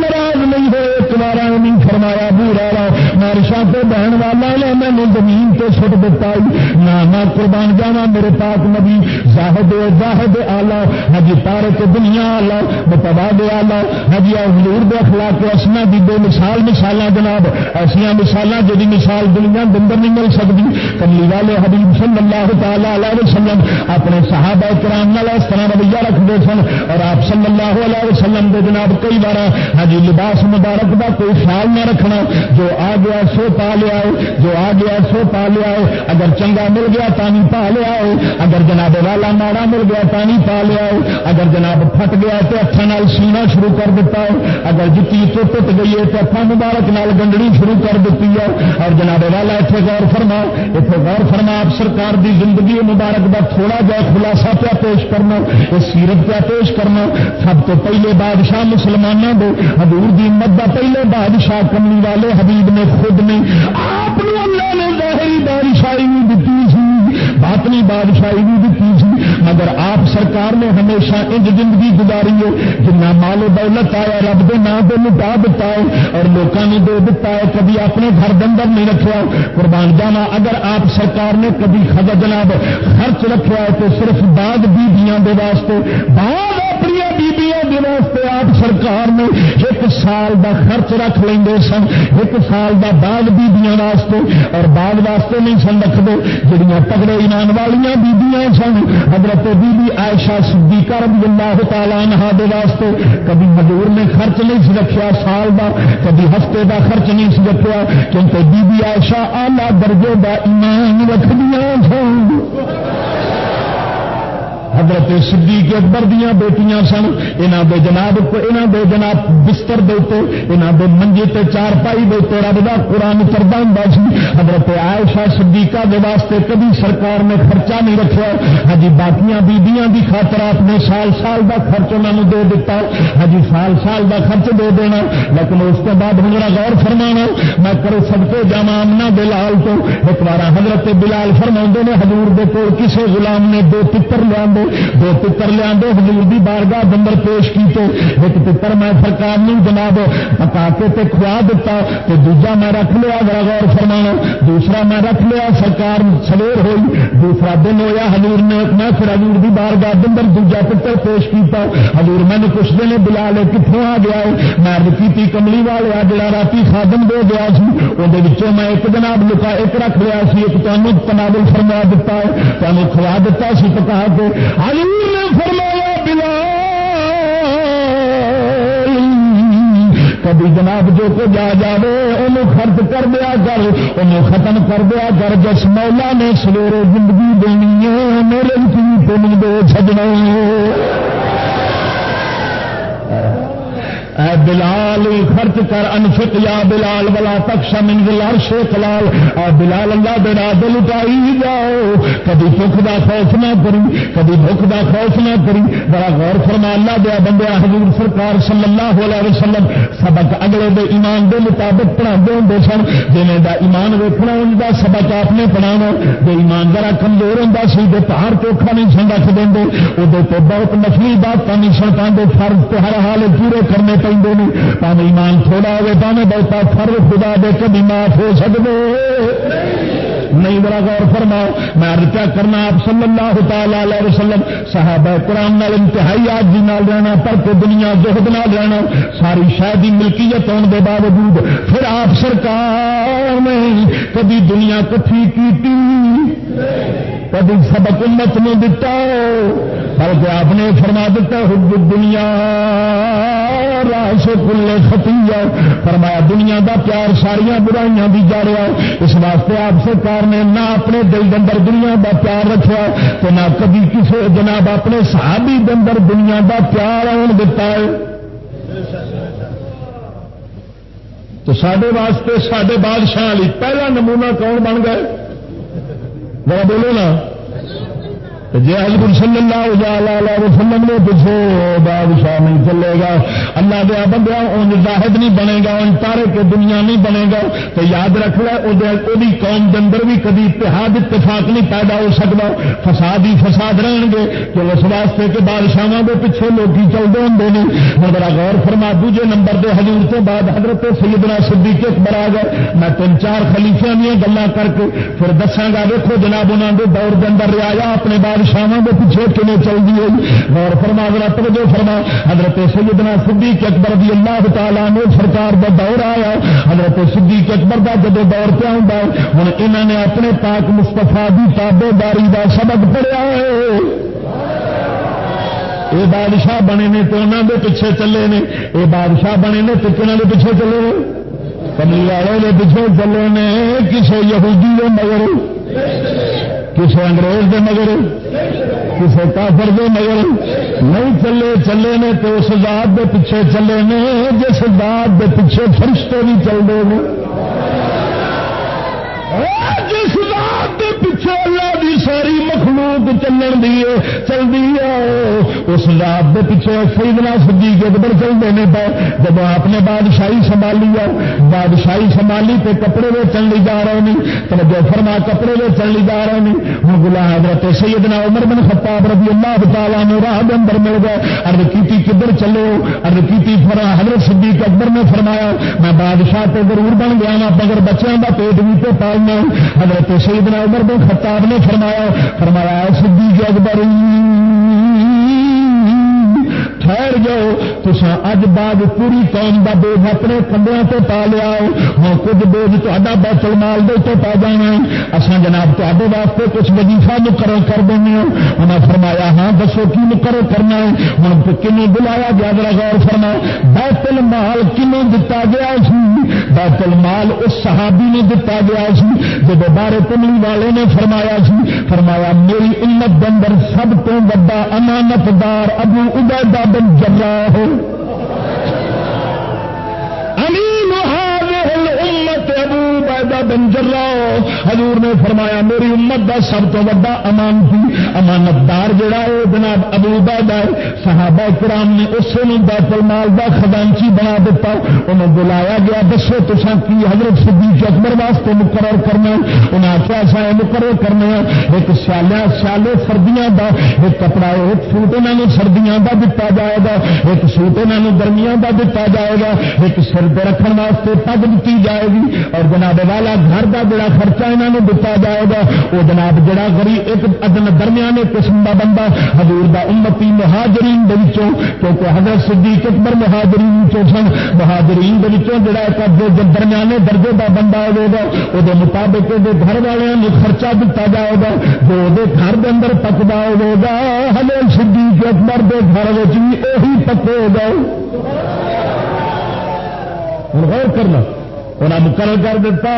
ناراض نہیں ہوئے، تمہارا نہیں فرمایا بورا مارشا پہ بہن والا نے مینو زمین سے سٹ دتا نہ قربان جانا میرے پاک نبی۔ زاہد زاہد آلہ ہجی تارے کے دنیا آلہ متبا دے آلہ ہجی حضور دے اخلاق اسنا دی بے مثال مثال جناب۔ ایسا مثال جی مثال دنیا دندر نہیں مل سکتی۔ کملی والے حبیب صلی اللہ تعالی علیہ وسلم اپنے صحابہ کرام اس طرح رویہ رکھتے سن۔ اور آپ صلی اللہ علیہ وسلم دے جناب کئی بار ہجی لباس مبارک کا کوئی خیال نہ رکھنا۔ جو آ گیا سو پا لیا جو آ گیا سو پا لیا اگر چنگا مل گیا پانی پا لیا اگر جناب والا ماڑا مل گیا پانی پا لیا اگر جناب پھٹ گیا تو نال سینا شروع کر دیتا ہے اگر جتی تو ٹوٹ گئی ہے تو اتھا مبارک نال گنڈنی شروع کر دیتی ہے اور جناب والا اتنے غور فرما اتنے غور فرما، آپ سرکار دی زندگی مبارک کا تھوڑا جا خلاصہ پیا پیش کرنا یہ سیرت پیا پیش کرنا۔ سب تو پہلے بادشاہ مسلمانوں کو حضور دی امت دا پہلے بادشاہ کملی والے حبیب نے خود نے آپ اللہ نے ظاہری بادشاہی بھی دیتی سی باطنی بادشاہی بھی دیتی سی مگر آپ سرکار نے ہمیشہ انج زندگی گزاری ہے جنا مال و دولت آیا رب کے نام پہ لٹا دیتا ہے اور لوگوں نے دے دیتا ہے، کبھی اپنے گھر بندر نہیں رکھا قربان جانا، اگر آپ سرکار نے کبھی خدا جناب خرچ رکھا ہے تو صرف بعد بیبیاں دے واسطے بعد آپ سرکار نے ایک سال دا خرچ رکھ لیں سن، ایک سال دا بعد بیبیاں واسطے، اور بعد واسطے نہیں سن رکھتے جہیا تگڑے ایمان والیاں بیبیاں سن۔ حضرت بی بی عائشہ صدیقہ رضی اللہ تعالیٰ عنہ دے واسطے کبھی مزدور نے خرچ نہیں رکھا سال دا، کبھی ہفتے دا خرچ نہیں رکھا کیونکہ بی بی عائشہ آلہ درجے دا ایمان رکھدیاں سن۔ حضرت صدیق اکبر دیا بیٹیاں سن یہاں دے جناب یہاں دے جناب بستر دے یہاں دے منجے تے چار پائی دے رب کا قرآن کرتا ہوں سی۔ حضرت عائشہ صدیقہ دے واسطے کبھی سرکار نے خرچہ نہیں رکھا ہجی ہاں باقیاں بیبیاں دی خاطر آپ نے سال سال دا خرچ انہوں دے دیتا ہجی ہاں سال سال دا خرچ دے دینا۔ لیکن اس کے بعد میرا غور فرمانا، میں کرو سب کو جانا امنا بلال تو۔ ایک بار حضرت بلال فرما نے، حضور دے کول کسے غلام نے دو پتر لیا دو پتر لیا حضور دی بارگاہ بندر پیش کیتے ایک پتر میں سرکار نہیں جناب پکا کے تے کھوا دیتا تو دوجا میں رکھ لیا، ذرا غور فرمانا دوسرا میں رکھ لیا، سرکار سویر ہوئی۔ دوسرا دن ہویا، حضور نے میں پھر حضور دی بارگاہ بندر دوجا پتر پیش کیتا۔ حضور میں نے کچھ دن بلا لے کتوں آ گیا ہے میں کی کملی والے آ جڑا رات خادم دے گیا سی وہ میں ایک جناب لکا ایک رکھ لیا سی، ایک تمہیں تنابل فرما دیتا ہے تمہیں کھوا دیتا سی، پکا کے حضور نے فرمایا، بلال، کبھی جناب جو کو جا جائے انہوں خرچ کر دیا کر، انہوں ختم کر دیا کر، جس مولا نے سویرے زندگی دینی ہے، میرے تم دو چجنا اے بلال خرچ کر، انفق، یا بلال بلا تک شمن بلال شیخ لال اے بلال، اللہ دے راہ لٹائی جاؤ۔ کبھی دکھ دا خوف نہ کری، کبھی دکھ دا خوف نہ کری۔ بڑا غور فرما، اللہ دیا بندے، حضور سرکار صلی اللہ علیہ وسلم، سبق اگلے دے ایمان دے مطابق پڑھا دے سن۔ جنہیں دا ایمان ویکنا ان دا سبق آپ نے پڑھانا۔ دے ایمان ذرا کمزور ہوں سی، دے پہاڑ چوکھا نہیں سن رکھ دیں وہ بہت نفلی بات نہیں سن پاتے فرض تو ہر حال پورے کرنے پہ پاوے ایمان تھوڑا ہوئے پاوے بہتا فرد خدا دے کبھی معاف ہو سکتے نہیں بڑا غور فرماؤ، میں کیا کرنا آپ صلی اللہ تعالی علیہ وسلم، صحابہ قرآن نال انتہائی آج جی نال رہنا پر کے دنیا زہد نال رہنا، ساری شادی ملکیت ہونے کے باوجود پھر آپ سرکار نے کبھی دنیا کٹھی کی کبھی سبق امت نے دتا بلکہ آپ نے فرما دیتا حب دنیا راش کلے خطیہ فرمایا، دنیا دا پیار ساریا برائیاں بھی جا رہا اس واسطے آپ سرکار نے نہ اپنے دل اندر دنیا دا پیار رکھا تو نہ کبھی کسی جناب اپنے صحابی اندر دنیا دا پیار آن دیتا ہے۔ تو سڈے واسطے سڈے بادشاہ علی پہلا نمونہ کون بن گئے؟ ذرا بولو نا۔ جی حضور صلی اللہ علیہ وسلم نے پوچھو بادشاہ نہیں چلے گا۔ اللہ دیا بندہ ان زاہد نہیں بنے گا ان تارے کے دنیا نہیں بنے گا۔ تو یاد رکھ لے وہ قوم کے اندر بھی کدی اتحاد، اتفاق نہیں پیدا ہو سکتا فساد ہی فساد رہن گے کہ اس واسطے کہ بادشاہوں کے پیچھے لوگ چلتے ہوں نے۔ مگر غور فرما، دوجے نمبر دے حضور تو بعد حضرت سیدنا صدیق اکبر آ گئے۔ میں تین چار خلیفیا دیا گلا کر کے پھر دساگا دیکھو جناب انہوں نے دور کے اندر ریا اپنے بعد بادشاہوں کے پیچھے کیوں چلتی ہے؟ غور فرما حضرت توجہ فرما۔ حضرت سیدنا صدیق اکبر دی اللہ تعالیٰ نے سرکار کا دور آیا۔ حضرت صدیق اکبر کا جب دور پہ آؤں ہوں انہوں نے اپنے پاک مستفا کی تابے داری کا سبق پڑیا ہے۔ یہ بادشاہ بنے نے تو انہوں کے پیچھے چلے نے۔ یہ بادشاہ بنے نے تو کنہوں کے پیچھے چلے نے؟ کملی والے کے پیچھے چلے نے کسی یہودی کے مگر۔ کسی انگریز دے مگر کسی کافر دے مگر، نہیں چلے چلے نے تو اس ذات دے پیچھے چلے نے، جس ذات دے پیچھے فرشتے بھی چل رہے ہیں جس رات کے پیچھے اللہ دی ساری مخلوق چلن دی چلتی ہے اس رات کے پیچھے سیدنا سدی کے اکبر چلتے ہیں پہ جب آپ نے بادشاہی سنبھالی ہے، بادشاہی سنبھالی تو کپڑے میں چلنے جا رہے ہیں تو جو فرما، کپڑے میں چلنے جا رہے ہیں ہوں گلا حضرت سیدنا عمر بن خطاب رضی اللہ تعالیٰ نے راہ اندر مل گئے۔ ارد کی کدھر چلو۔ ارد کی فرا حضرت صدیق اکبر نے فرمایا، میں بادشاہ تو ضرور بن گیا نا مگر بچوں کا پیٹ بھی تو پال حضرت سیدنا عمر بن خطاب نے فرمایا فرمایا صدیق اکبر ٹھہر جاؤ تصا اج بعد پوری قوم کا بوجھ اپنے کندیا تو پا لیا ہوں کچھ بوجھ تا بیتل مال دے تو پا جانا اصا جناب تے واسطے کچھ وظیفہ مقرر کر دیں انہیں فرمایا ہاں دسو کی مقرر کرنا ہے؟ ہوں کنوں بلایا گیا؟ ذرا غور فرما۔ بیتل مال کنوں دتا گیا سی؟ بیتل مال اس صحابی نے دتا گیا سی جب بارے کملی والے نے فرمایا سی۔ فرمایا، میری امت دندر سب تو وا امانتدار ابو عبیدہ بن جراح ابو بیدا بن جرا حضور نے فرمایا، میری امت دا سب تو وا امان سی امانتدار جڑا ہے جناب ابو بیدا ہے۔ صحابہ کرام نے اسے بیت المال دا خزانچی بنا دیتا۔ انہوں بلایا گیا، دسو تسا کی حضرت صدیق اکبر واسطے مقرر کرنا انہیں آخیا سا مقرر کرنا ایک سیالیا سیالے سردیاں دا، ایک کپڑا، ایک سوٹ انہوں سردیاں دا دتا جائے گا۔ ایک سوٹ انہوں گرمیاں دا دتا جائے گا۔ ایک سر پہ رکھنے واسطے پگ دیتی جائے گی۔ اور جناب والا گھر کا جڑا خرچہ یہاں نے دتا جائے گا وہ جناب جڑا غریب ایک ادن درمیانے قسم کا بندہ حضور دا امتی مہاجرین کیونکہ حضرت صدیق اکبر مہاجرین سن، مہاجرین جڑا ایک درمیانے درجے کا بندہ ہوگا وہ مطابق وہ گھر والوں نے خرچہ دتا جائے گا، جو وہ گھر کے اندر پکتا ہوگا حضرت صدیق اکبر کے گھر بھی وہی پکے گا۔ ہوں غور کرنا۔ انہیں مقرر کر دیتا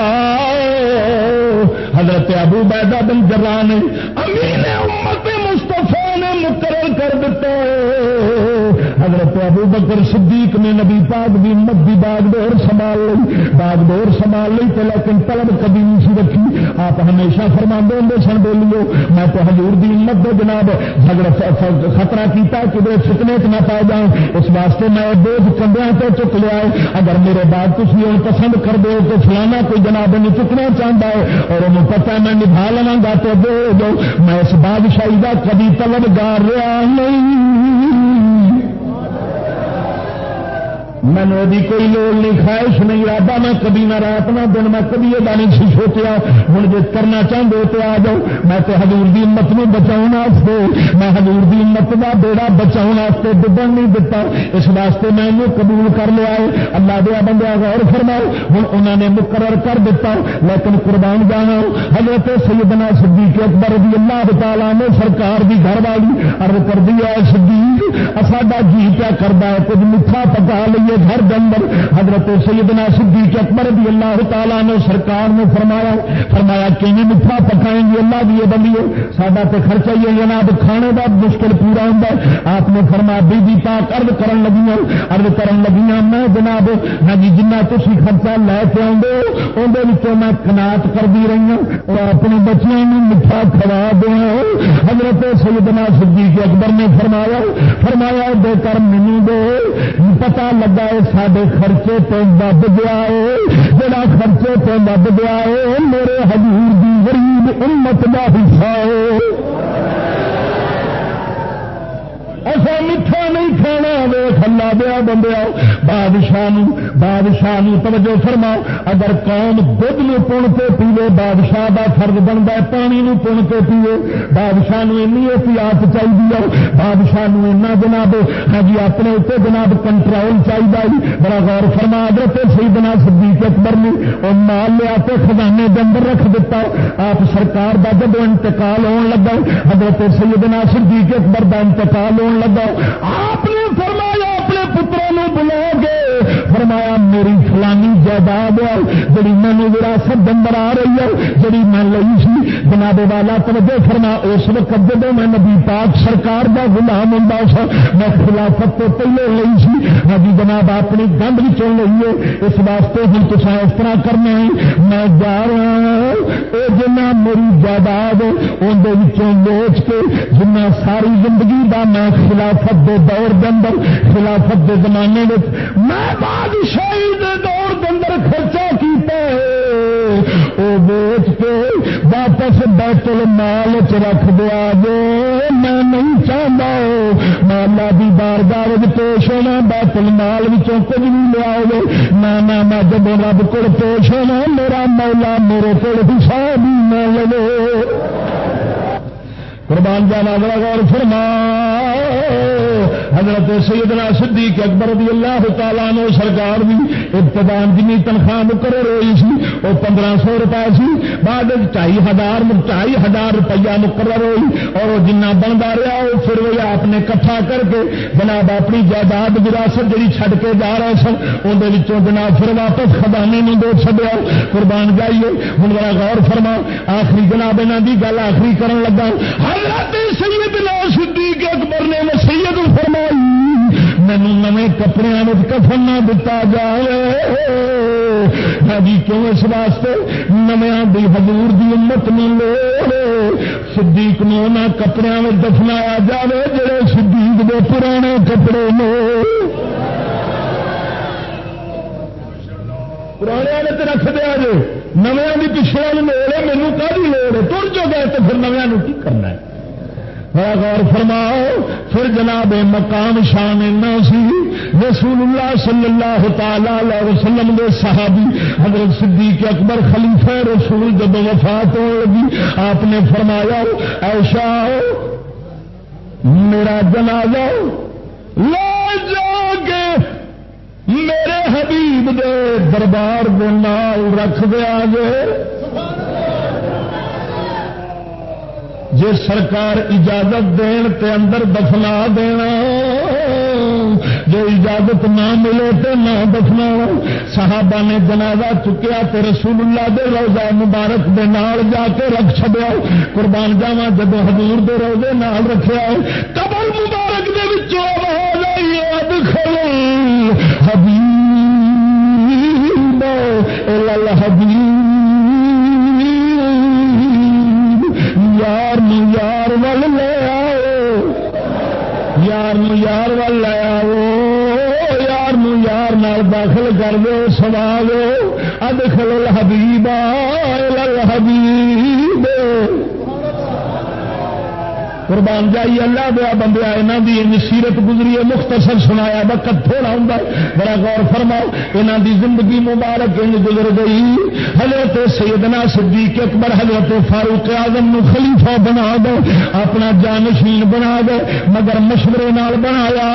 حضرت ابو بیدا بن جرا نے امین امت مستفا نے مقرر کر دیتا حضرت ابو بکر صدیق نے نبی پاک بھی مدی باغ دور سنبھال لی۔ باغ دور سنبھال لی تو لیکن طلب کبھی نہیں سی رکھی۔ آپ ہمیشہ فرما دے سن بولیو، میں تو حضور دی امت دے جناب خطرہ کیتا کہ فتنے نہ پا جاؤں۔ اس واسطے میں بوجھ کندیا تو چک لیا ہے۔ اگر میرے بعد تھی اور پسند کر دو تو فلانا کوئی جناب نہیں چکنا چاہتا ہے اور انہوں پتا میں نبھا لوا گا تو دو۔ میں اس بادشاہی کا کبھی طلبگار رہا نہیں۔ میں نے کوئی لوڑ نہیں، خواہش نہیں ارادہ میں کبھی نہ رات نہ دن، میں کبھی یہ نہیں سی سوچا ہوں جی کرنا چاہتے تو آ جاؤ۔ میں تو حضور دی امت نو بچاؤ میں حضور دی امت کا بیڑا بچاؤ ڈبن نہیں دتا۔ اس واسطے میں انہوں قبول کر لیا ہے۔ اللہ دیا بندہ غور فرماؤ۔ ہوں انہوں نے مقرر کر دیتا لیکن قربان جانا حضرت سیدنا صدیق اکبر رضی اللہ تعالیٰ نے سرکار دی گھر والی ارد کر دیا صدیق ساڈا جی پیا کرتا ہے؟ کچھ میٹھا پکا لیے کے گھر اندر حضرت سیدنا صدیق اکبر بھی اللہ تعالیٰ نے سرکار نے فرمایا فرمایا کہ میٹھا پکائیں گے، اللہ بھی بندی ساڈا تو خرچہ ہی جناب، کھانے کا مشکل پورا ہوں آپ نے فرما بی بی پاک ارد کرن لگیاں ارد کرن لگیاں میں جناب ہاں جی جنہ تھی خرچہ لے کے آؤ اندر میں کنات کر دی رہی ہوں اور اپنے بچوں میٹھا کھوا دیا حضرت سیدنا صدیق اکبر نے فرمایا فرمایا دے کر مینو دے پتا لگا ہے سارے خرچے تو دب گیا ہے، جڑا خرچے تو دب گیا ہے، میرے حضور دی غریب امت کا حصہ ہے۔ ایسا میٹھا نہیں کھانا ویخ اللہ دیا بندے بادشاہ بادشاہ توجہ فرما اگر قوم دھد نو پن کے پیوے، بادشاہ کا فرد بنتا ہے، پانی نو پن کے پیوے۔ بادشاہ احتیاط چاہیے بادشاہ اینا جناب ہاں جی اپنے اتنے جناب کنٹرول چاہیے بڑا غور فرما ادھر سی بنا سدی اکبر نے اور مال لیا کے خزانے کے اندر رکھ دیتا۔ آپ سرکار کا جب انتقال ہونے لگا، حضرت سیدنا صدیق اکبر کا انتقال ہونے لگا آپ نے فرمایا اپنے پتروں بلاؤ گے۔ فرمایا، میری فلانی جائیداد ہے، جڑی مینو وراثت دمبر آ رہی ہے، جڑی میں لئی سی. جناب والا توجہ فرما، اس وقت جب میں نبی پاک سرکار کا غلام ہوں سا، میں خلافت تو پہلے لئی سی. ہاں جی جناب اپنی گنڈ بھی لئیے اس واسطے ہوں تو اس طرح کرنا ہے میں جا رہا ہوں یہ جنا میری جائیداد اندر لوچ کے جنا ساری زندگی کا میں خلافت دے دور کے اندر، خلافت دے زمانے میں بادشاہی دے دور اندر خرچہ کیتا ہے۔ وہ بیچ کے واپس بیت المال چ رکھ دیا جو میں نہیں چاہتا مالا کی بار بار پیش ہونا، بیت المال کچھ بھی لیا نہ میں جب رب کو پیش ہونا، میرا مولا میرے کو حساب بھی نہ لو قربان جانا بڑا غور فرما حضرت سیدنا صدیق اکبر رضی اللہ تعالیٰ نو سرکار بھی ابتدان جنی تنخواہ مقرر ہوئی سی، وہ پندرہ سو روپئے سی، بعد ڈائی ہزار ڈائی ہزار روپیہ مقرر ہوئی اور وہ جنہ بنتا رہا، وہ پھر وہ آپ نے کٹھا کر کے جناب اپنی جائیداد وراثت جی چھڈ کے جا رہے سن اندر جناب پھر واپس خدانے میں دے چڑیا قربان جائیے ہوں بڑا غور فرما، آخری جناب یہاں کی گل آخری کرن لگا، حضرت سیدنا صدیق اکبر نے نصیحت فرمائی مینو نئے کپڑے کفن نہ دتا جائے جی کیوں اس واسطے؟ نمیا دی حضور دی امت میں لو صدیق نو نہ کپڑے میں دفنایا جائے جڑے صدیق دے پرانے کپڑے میں پرانے رکھ دیا جی نمیا کی پچھلے لوڑ ہے مینو لوڑ ہے تر جو گئے تو پھر نمیا کی کرنا ہے؟ غور فرماؤ، پھر جناب مقام شان سی رسول اللہ صلی اللہ تعالی وسلم دے صحابی، حضرت صدیق اکبر خلیفہ رسول جب وفات ہو لگی، آپ نے فرمایا ایشا میرا جنازہ، لے جا کے میرے حبیب دے دربار دے نال رکھ دیا گے جی سرکار اجازت دین تے اندر دفنا دینا جو اجازت نہ ملے تو نہ دفنا۔ صحابہ نے جنازہ چکیا تے رسول اللہ دے روزہ مبارک دے نال جا کے رکھ چڑیا قربان جاوا جب حضور دے روزے نال رکھا قبر مبارک دے آواز آئی ادخل حبیب حبیب۔ یار یار ول لے آؤ۔ یار یار ول لے آؤ۔ یار یار نال داخل کر دو سوا دو ادخل الحبیب الحبیب۔ قربان جائی، اللہ دیا بندیا یہاں کی سیرت گزری ہے، مختصر سنایا، وقت تھوڑا ہوں بڑا غور فرماؤ یہاں کی زندگی مبارک ان گزر گئی۔ حضرت سیدنا صدیق اکبر، حضرت فاروق آزم نو خلیفہ بنا دو، اپنا جانشین بنا دو، مگر مشورے نال بنایا۔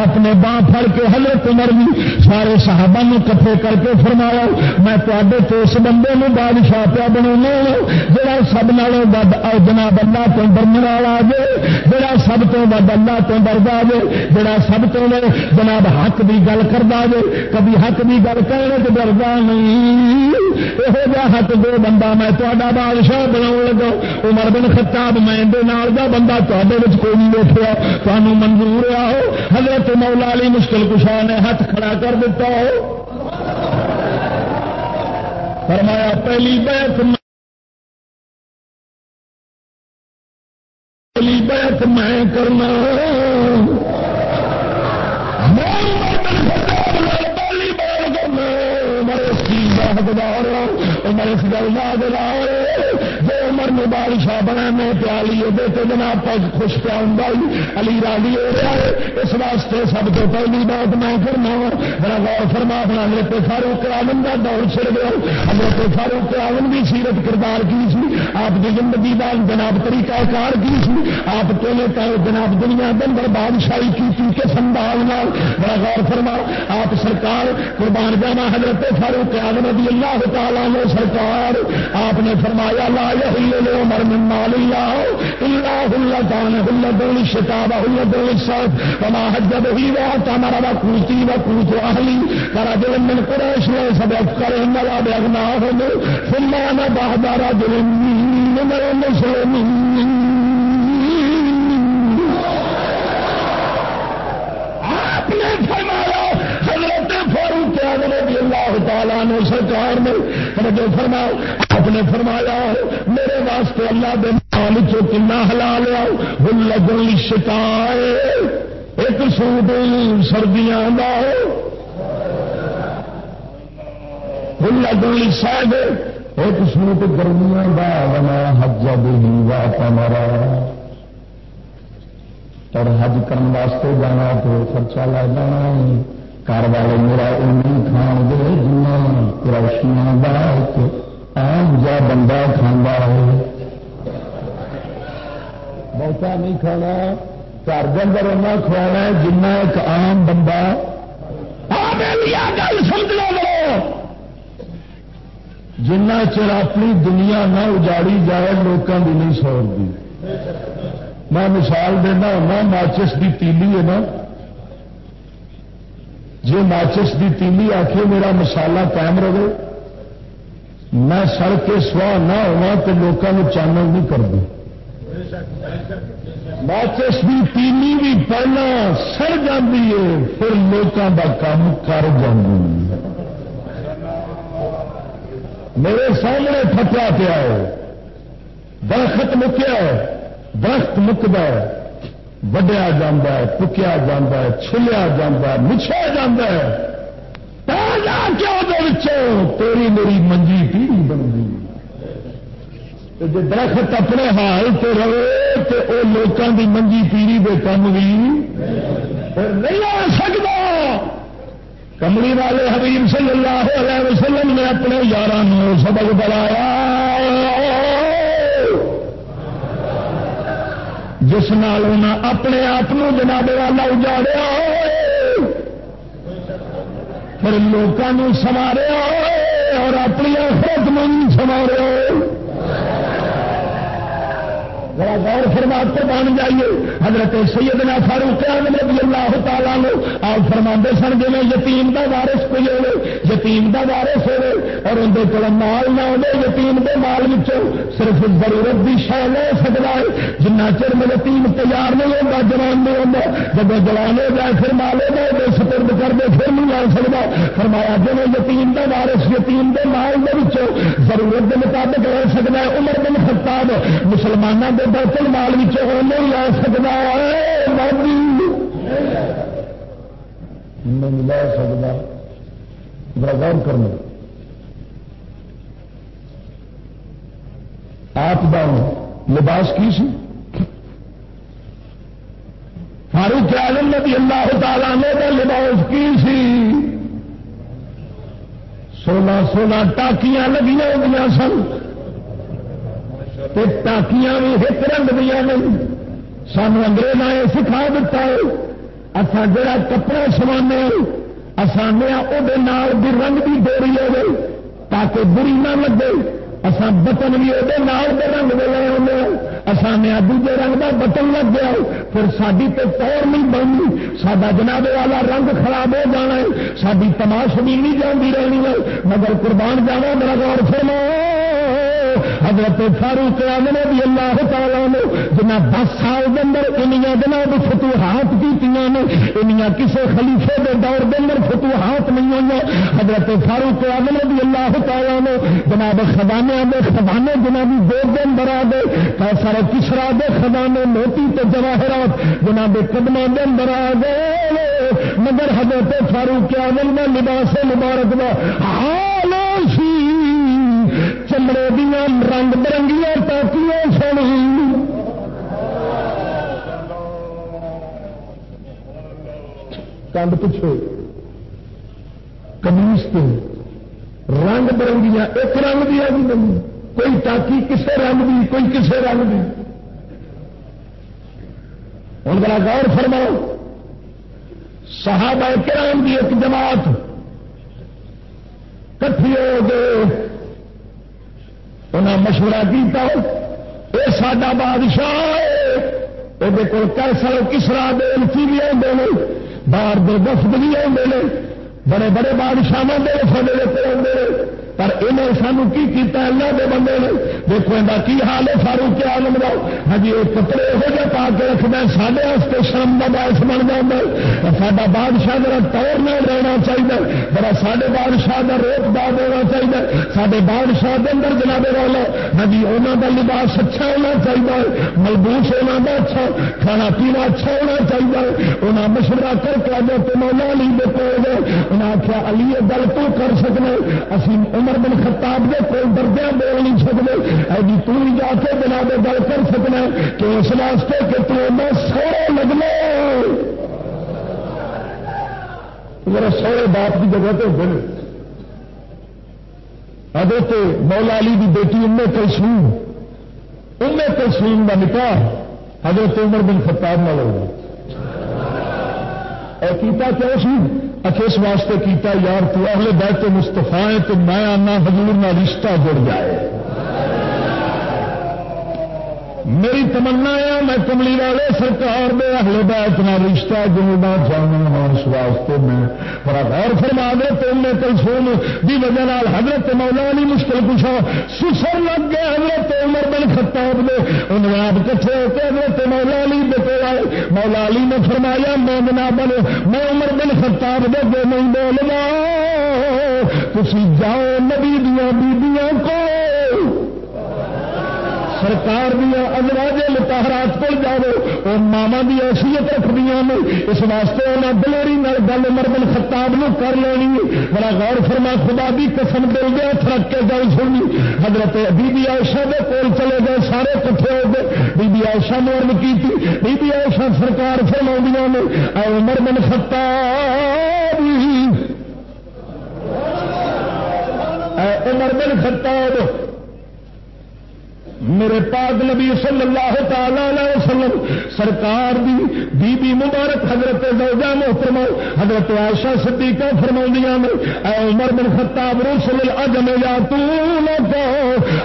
آپ نے باں پھڑ کے حضرت عمر بھی سارے صحابہ نو کٹھے کر کے فرمایا، میں تے تو اس بندے نو بادشاہ پیا بنا جڑا سب نالوں جناب اللہ تو ڈرنے والا جے جڑا سب تو اللہ تو ڈردا جے جڑا سب تو جناب حق کی گل کرتا جے کبھی حق کی گل کرنے تو ڈردا نہیں۔ یہو جہ حق دو بندہ میں تا بادشاہ بنا لگا، عمر بن خطاب میں دا بندہ تے کوئی نہیں دیکھا تمہوں منظور آؤ حضرت مولا علی مشکل کشا نے ہاتھ کھڑا کر دیتا ہو فرمایا پہلی بیت بیعت میں کرنا۔ میں اس حقدار میں اس گل کا عمر میں بادشاہ بنا میں پیالی تو جناب خوش پیا ہوں علی راضی ہو رہا ہے۔ اس واسطے سب تو پہلی بات میں کرنا بڑا غور فرما بنا حضرت فاروق آلم کا دور چڑ گیا حضرت فاروق آلم کی سیرت کردار کی سی۔ آپ کی زندگی کا جناب طریقہ کار کی سی۔ آپ کے جناب، دنیا کے اندر بادشاہی کی تھی کہ سنبھال بڑا غور فرما، آپ سرکار قربان جانا حضرت فاروق آلم رضی اللہ تعالیٰ نے سرکار۔ آپ نے فرمایا، لا یہ عمر من مال الله الا هلتان هلت الشتاب هلت الصيف وما حج به واتمر وقوتي وقوت اهلي فرجل من قريش ليس بافقرهم ولا باغناهم ثم انا بعد رجل من المسلمين اللہ تعالیٰ نے سرکار نے آپ نے فرمایا میرے واسطے اللہ دے مال چو کنا ہلا لیا ہل لگن شکائے ایک سوٹ سردیاں کا ہل لگن شاید ایک سوٹ گرمیاں کا بنا حج بھی وا اور حج کرنے واسطے جانا تو خرچہ لے جانا گھر والے میرا امی کھان دے جنا روشنیاں آم جا بندہ کھانا ہے۔ بہتا نہیں کھانا، گھر کے اندر اُنہ کھوانا ہے جنا ایک آم بندہ گل سمجھ لو۔ جنا چر اپنی دنیا نہ اجاڑی جائے لوگوں کی نہیں سوچتی میں مثال دینا ہونا ماچس کی تیلی ہے نا جی ماچس کی تیلی آخے میرا مسالہ قائم رہے، میں سڑ کے سوا نہ ہوا تو لوگوں چانل نہیں کرتی ماچس بھی تینی بھی پہلے سڑ جاتی ہے، پھر لوگوں کا کام کر جی میرے سامنے پھٹا پیا ہے، درخت مکیا ہے، درخت مکد وڈیا جا پکیا جا چھلیا جا مچھیا جا تیری میری منجی پیڑی بن گئی جی درخت اپنے حال سے رہے تو وہ لوگوں کی منجی پیڑی کے کم بھی نہیں آ سکتا کملی والے حبیب صلی اللہ علیہ وسلم نے اپنے یار سبق بلایا جس نال اپنے آپ جناب والا اجاڑیا پھر لوگوں سوارے اور اپنی آخرت میں سوارے بڑا غور فرما کے بن جائیے۔ حضرت سیدنا فاروق رضی اللہ تعالیٰ نے آپ فرما سن جی یتیم کا وارس کوئی ہوے یتیم کا وارس ہوے اور اندر کو مال نہ ہو یتیم کے مال صرف ضرورت کی شہ لے سکتا ہے۔ جنہ چر میں یتیم تیار نہیں ہوتا جوان نہیں ہوتا جب جوان ہو جائے پھر مال ہو جائے سپرد کر دے پھر نہیں لا سکتا فرمایا جی جب یتیم کا وارس یتیم کے مال کے ضرورت کے مطابق رہ سکتا ہے، عمر بن خطاب مسلمانوں کے بیت مال نہیں آ سکتا نہیں لا سکتا بڑا کرنا۔ آپ کا لباس کی سی؟ فاروق عالم نبی اللہ تعالیٰ نے لباس کی سی؟ سولہ سولہ ٹاکیاں لگیاں ہوئی سن۔ ٹاکیاں بھی ایک رنگ دیا نہیں۔ سانو انگریز نے سکھا دتا ہے اچھا جڑا کپڑا سوانے آسانیا وہ بھی رنگ بھی ڈوری ہو تاکہ بری نہ لگے۔ اسان بتن بھی وہ رنگ دے لے آنے اصانیا دوجے رنگ کا بٹن لگ گیا پھر ساری تو طور نہیں بننی۔ سڈا جناب والا رنگ خراب ہو جانا ہے۔ ساری تماش بھی نہیں جاتی رہنی ہے۔ مگر قربان جانا، میرا غور فرما حضرت فاروق آدھے بھی اللہ تعالیٰ نے جنہ دس سال کے اندر انیا جناب فتوحات کی انیا کسی خلیفے کے دور کے اندر فتوحات نہیں ہوئی حضرت فاروق آدھے بھی اللہ تعالیٰ نے جناب خزانے کے خزانے جناب دو دن برا دے سارے کسرا دے خزانے موتی تو جواہرات جناب قدم کے اندر آ گئے۔ مگر حضرت فاروق آدم کا لباس مبارک کا حال چمڑے دیا رنگ برنگیا ٹاکیاں سن کنڈ پچھو کمیس پہ رنگ برنگیا ایک رنگ دیا بھی نہیں۔ کوئی ٹاکی کسے رنگ دی، کوئی کسے رنگ دی۔ ہوں بڑا غور فرماؤ۔ صحابہ کرام کی ایک جماعت کٹھی ہو گئے۔ انہیں مشورہ کیا یہ سڈا بادشاہ وہ کیسر سو کسرا دے بھی آتے ہیں باہر دے وفد بھی آتے ہیں بڑے بڑے بادشاہ دے وفد آتے ہیں پر انہیں سانو کی کیتا اللہ دے بندے نے۔ دیکھو ان کی حال ہے؟ فاروق کے آلم کا ہاں جی، وہ یہ ہو جائے جہ رکھنا سارے واسطے شرم کا باعث بن جاتا ہے۔ سا بادشاہ ذرا ٹور نہ رہنا چاہیے۔ ذرا سارے بادشاہ کا روپ داد ہونا چاہیے۔ سارے بادشاہ کے اندر جناب والا ہاں جی انہوں کا لباس اچھا ہونا چاہیے۔ ملبوس ہونا کا اچھا کھانا پینا اچھا ہونا چاہیے۔ انہیں مشورہ کر کے آ آج مولا علی دیکھو انہیں آخیا علی، یہ گل تو کر سکنا اسی عمر بن خطاب کے کوئی دردیا بول نہیں سکتے ایڈی جی، تھی جا کے بنا دے گل کر سکنا کہ اس واسطے کہ تو میں سوڑے لگنا میرا سوڑے باپ کی جگہ تو بن حضرت مولا علی کی بیٹی امے کلسوم امے کلسوم کا نکاح حضرت عمر بن خطاب نہ لگا اور کیتا کیا سی؟ اچھا، اس واسطے کیتا، یار تو اہل بیت مستفا ہے تو میں آنا حضور نہ رشتہ جڑ جائے۔ میری تمنا ہے، میں کملی والے سرکار دے اہل بیت نہ رشتہ جڑنا چاہنا ہاں اس واسطے میں بڑا غور فرما دے تو میں کلسوم دی وجہ نال حضرت مولا نہیں مشکل پوچھا سسر لگ گیا حضرت عمر بن خطاب دے انہیں آپ کٹھے ہوتے حضرت مولا علی دے بتے آئے۔ مولا علی نے فرمایا، میں بنا بنو، میں عمر بن خطاب دے دے نہیں بولنا تھی جاؤ نبی دیا بیبیاں کو سرکار دیا ازواج متحرات کو جاؤ وہ ماما کی حیثیت رکھدی اس واسطے انہیں دلری گل مربل خطاب نو کر لینی بڑا غور فرما، خدا بھی قسم دل گیا تھرک کے گل سنی۔ حضرت بی بی آشا کے کول چلے گئے، سارے کٹھے ہو گئے۔ بی بی آشا نے ارد کی بی بی آشا سرکار فرما نے عمر بن خطاب عمر بن خطاب میرے پاک نبی صلی اللہ تعالی علیہ وسلم، سرکار دی بی بی مبارک حضرت زوجہ محترمہ حضرت عائشہ صدیقہ فرماؤں میں اے عمر بن خطاب رسول الاجم یا تو لگا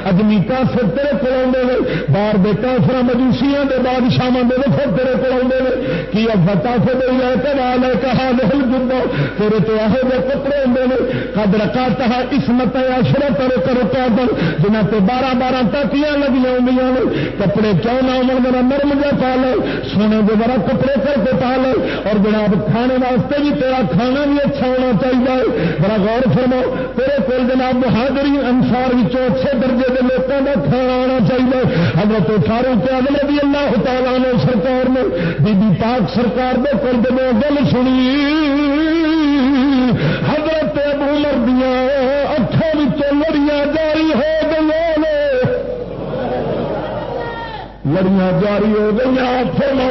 اجمی کافر تیرے کو آدھے نے، باہر دے کافر مجوسیاں دے بادشاہاں دے وفد تیرے کو آدھے نے، کی اب فتاف دے لے کے والے ہاں کہا لہل جبا تیرے تو اہو دے کپڑے ہوندے نے، قد رکعتہ اسمت عشرت رکعت جنہ تے بارہ بارہ تکیاں لگی آدی کپڑے کیوں نہ ہو میرا نرم جا پا لو. سونے کے ذرا کپڑے کر کے پا لو. اور جناب کھانے واسطے بھی تیرا کھانا بھی اچھا ہونا چاہیے. بڑا غور فرمو تیرے کول جناب بہادری انسار اچھے درجے کے لوگوں کا کھانا آنا چاہیے. حضرت فاروق اگلے بھی اللہ تعالیٰ نے سرکار نے، بی بی پاک سرکار دے کول جب گل سنی. لڑیاں جاری ہو گئی فرما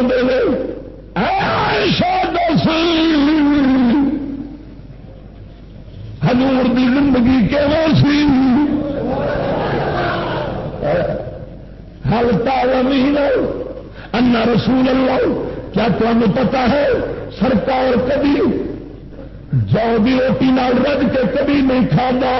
ہزور کی زندگی سی؟ ہل تارا نہیں انا رسول اللہ، کیا تمہیں پتا ہے، سرکار کبھی جو بھی روٹی نال رج کے کبھی نہیں کھانا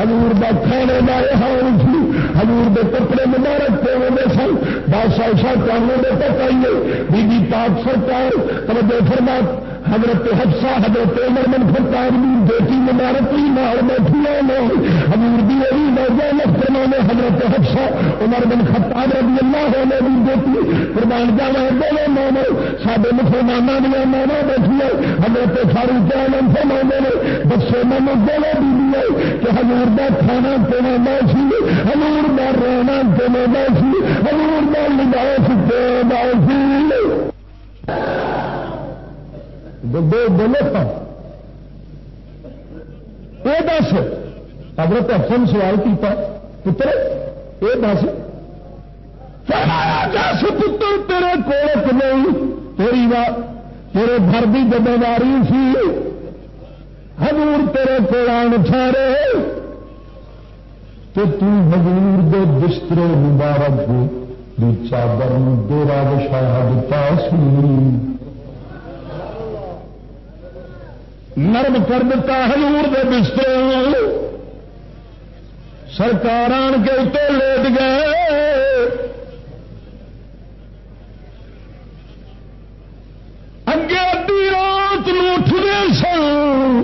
ہزور کا کھانے کا ہاں یہ جی، حال سی ہزور کے کپڑے مبارک پہ ہوتے سن۔ بادشاہ شاہ چانوں کے تک آئیے بی بی پاک سرکار، توجہ فرما۔ حضرت حفصہ، حضرت عمر من خطاب دی بیٹی مبارک بھی نال بیٹھی ہے حضور دی وہی موجہ محترمہ نے حضرت حفصہ، عمر بن خطاب رضی اللہ عنہ دی بیٹی قربان جاوا دونوں ماما سارے مسلمانوں دیا ماما بیٹھی ہے حضرت فاروق عالم فرمانے نے دسو مینو دونوں بیوی ہے کہ حضور دا کھانا پینا نہ سی حضور دا رہنا پینا نہ سی حضور دا لباس پینا سی بولے تھا یہ دس حضرت افسن سوال کیا پتر یہ دس دس پتر تیرے کول نہیں تیری تیرے گھر کی ذمہ داری سی ہزور تیرے کول آن ٹھہرے تو تزور دے بسترے مبارک دی چادر ڈیرا بچایا دتا سی نرم کر دیتا ہزور دے بستر سرکار آن کے اتنے لیٹ گئے۔ اگے ادی رات اٹھتے سن۔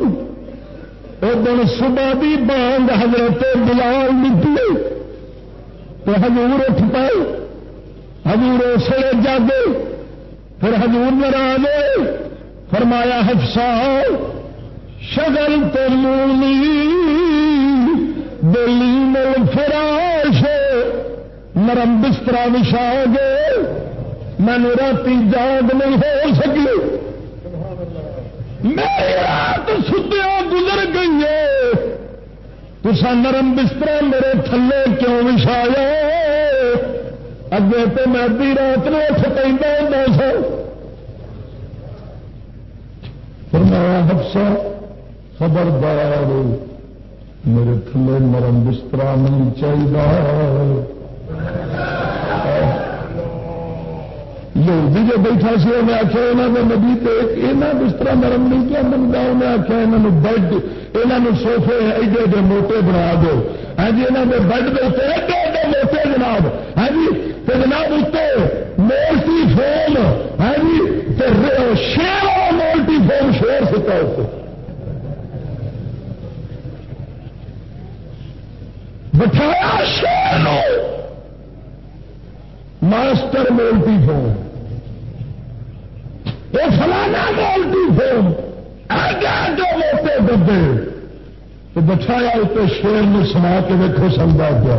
دن صبح بھی بانگ حضرت بلال نکلی تو ہزور اٹھ پائے۔ ہزور اسے جاگے۔ پھر ہزور ناراض فرمایا، حفصہ شگل تو مولی دلی مل فراش، نرم بستر وشا گے مینو رات جاگ نہیں ہو سکی۔ میری رات ستیا گزر گئی ہے۔ تسا نرم بستر میرے تھلے کیوں وشایا اگے تو میں ادی رات نے اٹھ پہ ہوں سر فرمایا، حفصہ خبردار، میرے تھلے نرم بستر نہیں چاہیے۔ یہودی جو بیٹھا سی، انہیں آخیا یہاں کے نبی یہاں بستر نرم نہیں کیا بنتا انہیں آخیا یہاں بیڈ یہاں سوفے ایڈے ایڈے موٹے بنا دو۔ ہاں جی یہاں کے بیڈ کے اتنے ایڈے ایڈے موٹے جناب۔ ہاں جی جناب اتنے مولٹی بٹھایا شیر ماسٹر مولٹی فون یہ فلانا مولٹی فون جو موٹے ڈبے تو بٹھایا اتنے شیر میں سنا کے دیکھو سمجھا گیا۔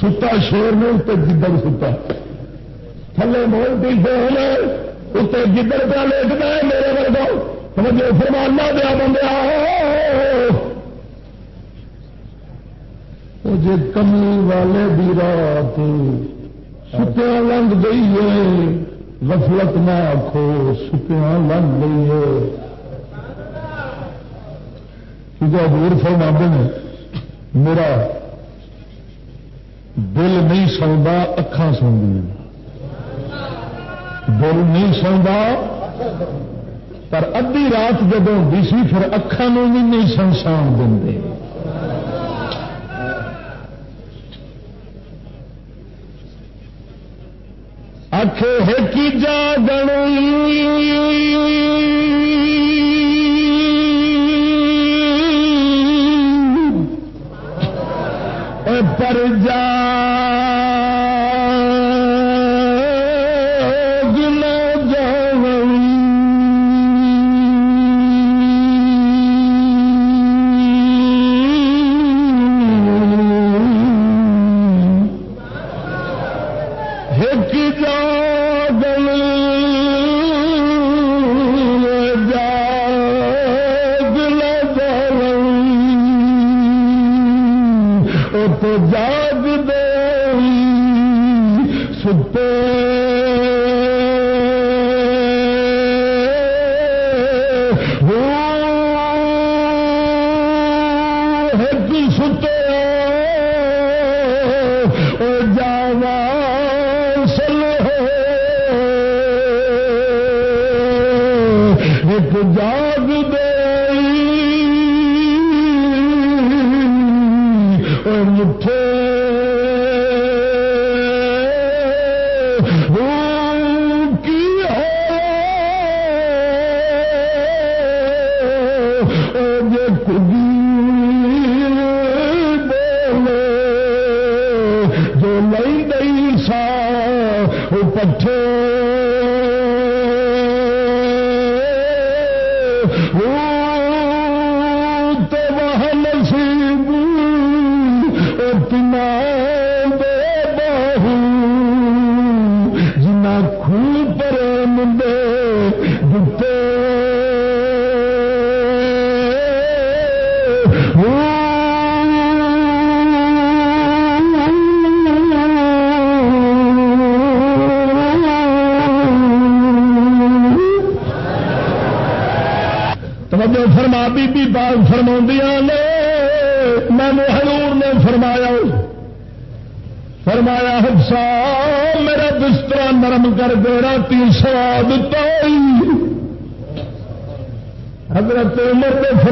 ستا شیر نے اتنے گدڑ ستا۔ تھلے مولٹی فون اتنے گدڑ پہ لیٹنا ہے میرے ورگا سمجھو فرمانا دیا بندہ بندے جی کمی والے بھی رات ستیا لنگ گئی ہے، غفلت نہ آخو ستیا لنگ گئی ہے۔ کیونکہ ابور فرما نے، میرا دل نہیں سوندا اکھان سون دل نہیں سوندا، پر ادی رات جب ہوتی سی، پھر اکھان بھی نہیں سنسان دیں اکھ کی جاگن پر جا مٹھے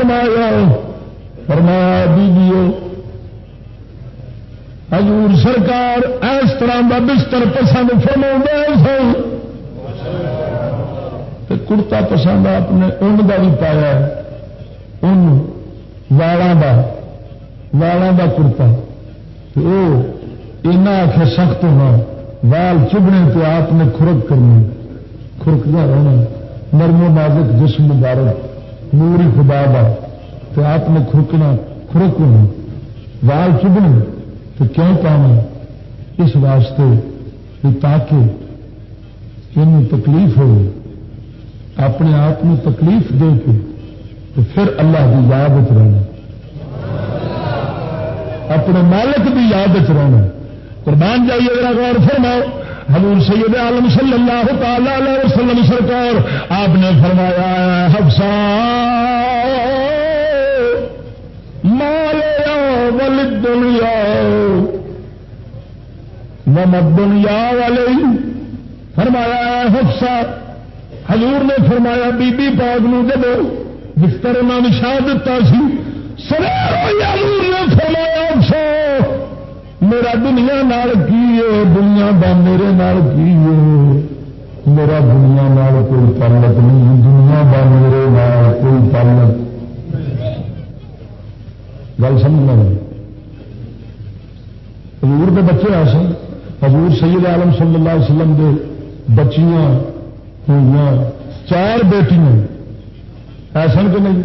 فرمایا فرمایا بی حضور سرکار اس طرح کا بستر پسند فرما سن۔ کڑتا پسند آپ نے ان کا بھی پایا ان والا کا والا کا کڑتا وہ آخر سخت ہونا۔ وال چبنے تو آپ نے خرک کرنی۔ کھرکدہ رہنا۔ نرم نازک جسم مبارک۔ نور خدا با تو آپ نے کھرکنا کھرک ہونا وال چبنے تو کیوں پانا اس واسطے کہ تاکہ ان تکلیف ہو اپنے آپ میں تکلیف دے کے تو پھر اللہ کی یاد رہنا۔ اپنے مالک کی یاد رہنا۔ قربان جائیے اگر غور فرماؤ۔ حضور سید عالم صلی اللہ تعالی علیہ وسلم سرکار، آپ نے فرمایا، حفصہ مالیا ول دنیا ممد دنیا والے فرمایا، حفصہ، حضور نے فرمایا، بی بی پاک نو جب طرح نام شاہ دتا سی سر حضور نے فرمایا میرا دنیا نال کی دنیا دا میرے نال کی میرا دنیا نال کوئی تعلق نہیں، دنیا دا میرے نال کوئی تعلق۔ گل سمجھنا حضور کے بچے آ سن۔ حضور سید عالم صلی اللہ علیہ وسلم دے بچیاں ہوئی چار بیٹیاں۔ ایسا کہ نہیں؟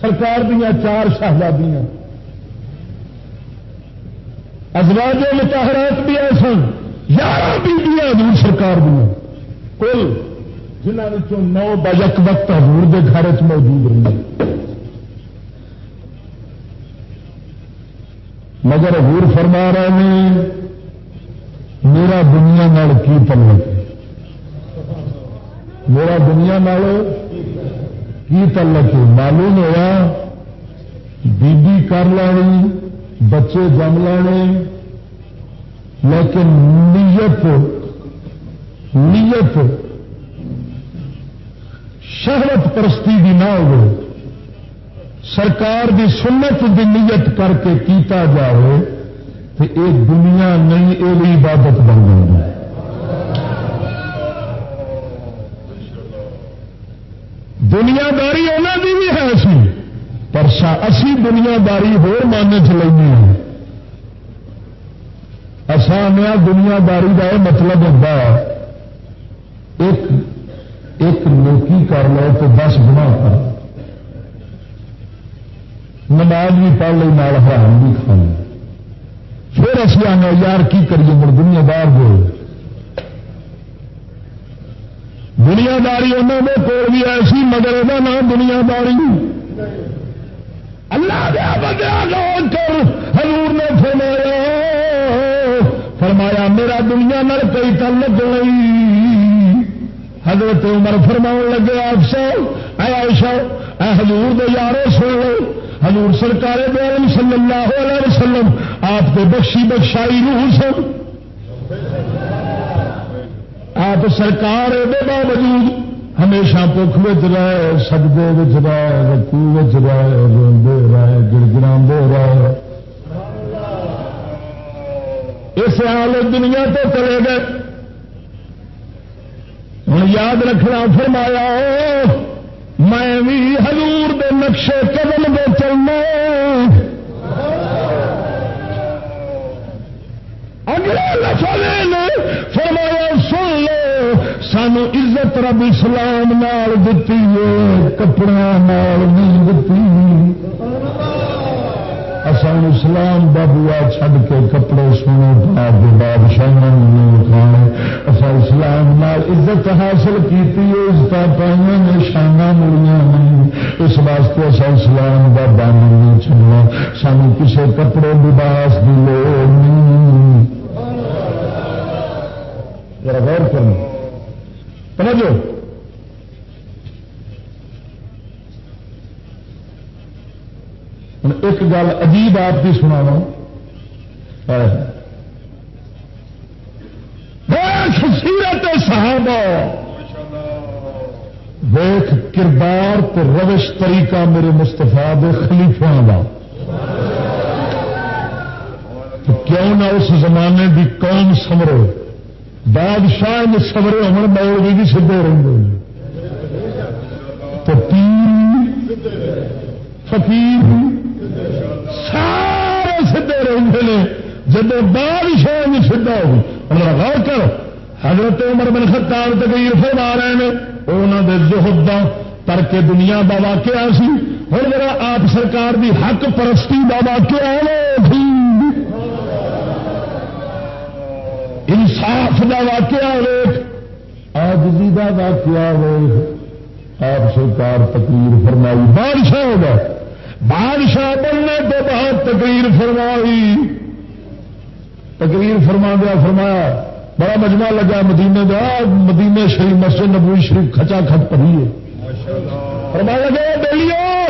سرکار دیا چار شہزادیاں۔ ازواج متحرات بھی ایسا یار بیبیاں حضور سرکار دیا کل جنہوں نو بجک وقت حضور دے گھر چ موجود رہی مگر حضور فرما رہے ہیں، میرا دنیا نال کی تعلق میرا دنیا نال کی تعلق معلوم ہوا بی کر لینی بچے جم لے لیکن نیت نیت شہرت پرستی بھی نہ ہو سرکار کی سنت کی نیت کر کے کیتا جائے تو یہ دنیا نہیں یہ عبادت بن گئی دنیا داری انہوں کی بھی ہے سی۔ پر اسی دنیا داری ہو مانے چ لینی ہے دنیا داری کا یہ مطلب ہوتا ہے، ایک ایک کر لو تو دس گنا کر۔ نماز بھی پڑھ لی نال حرام بھی کھانا پھر اصل آنا، یار کی کریے مر دنیا دار گئے دنیا داری انہوں نے کول بھی ایسی، مگر وہ نام دنیا داری اللہ دیا بندہ لو کر حضور نے فرمایا فرمایا، میرا دنیا نر کوئی تعلق گئی حضرت عمر فرماؤ لگے آپ سو اے عائشہ، اے حضور دے یارو، سن لو۔ حضور سرکار دو صلی اللہ علیہ وسلم، آپ کے بخشی بخشائی روح سن۔ آپ سرکار دے باوجود ہمیشہ بخ بچ رہے سدے بچ رہے رکو بچ رہے روڈے رہے گڑگڑا رہے۔ اس حال دنیا تو چلے گئے۔ ہوں یاد رکھنا، فرمایا میں بھی حضور دے نقشے قدم دے چلنا۔ اگلے نفل فرمایا، سن لو سانو عزت رب اسلام نال دتی ہے کپڑا نال نہیں دتی اسان اسلام کا بوا چڈ کے کپڑے سونے پا کے بادشاہ کھانے اصا اسلام نال عزت حاصل کی عزت پائی نے شانا مڑیاں نہیں۔ اس واسطے اصا اسلام کا بند نہیں چلنا سانو کسی کپڑے لباس کی لوڑ نہیں۔ غور کرنا۔ سمجھو ہوں ایک گل عجیب آپ کی سنا سیرت صاحب دیکھ کردار تو روش طریقہ میرے مستفا دے خلیفا کا کیوں نہ اس زمانے کی قوم سمرو بادشاہ نے سمرے ہو مولوی بھی سدھے رہے تو پیر فقیر سارے سدھے رہتے ہیں۔ جب بادشاہ بھی سیدا ہو غور کر حضرت عمر بن خطاب تقریر فرما رہے ہیں۔ انہوں نے زہد دا تر کے دنیا کا واقعہ سی۔ ہر میرا آپ سرکار کی حق پرستی کا واقعہ انصاف کا واقعہ ویخ آجی کا واقعہ ویخ آپ سرکار تقریر فرمائی، بادشاہ ہوگا بادشاہ بننے تو بعد تقریر فرمائی۔ تقریر فرما دیا فرمایا، بڑا مجمع لگا مدینے کا مدینے شریف مسجد نبوی شریف کھچا کھٹ پڑی ہے۔ فرما لگا بولیا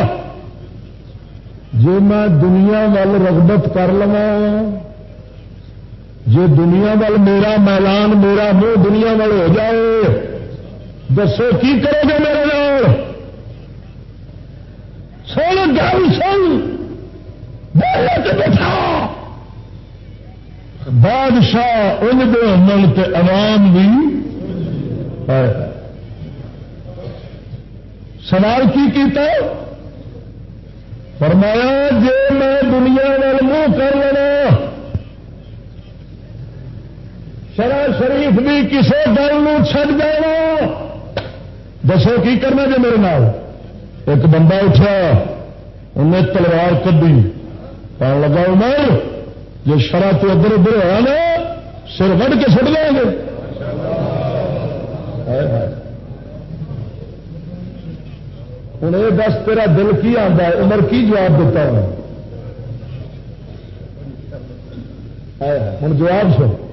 جی میں دنیا وال رغبت کر لوا جی دنیا وال میرا میلان، میرا منہ دنیا وال ہو جائے، دسو کی کرو گے میرے نال؟ سن، گل سن بٹھا۔ بادشاہ ان دے عمل تے عوام بھی سوال کی کیتا فرمایا جی میں دنیا وال منہ کر لینا شرح شریف بھی کسی گل چڈ دینا دسو کی کرنا جی میرے نال؟ ایک بندہ اٹھا انہیں تلوار کدی پان لگا، عمر جو شرح تو ادھر ادھر ہوا نا، سر وڈ کے سٹ دیں گے. ہوں یہ دس تیرا دل کی آتا ہے؟ عمر کی جواب دیتا ہوں ہوں جواب سن۔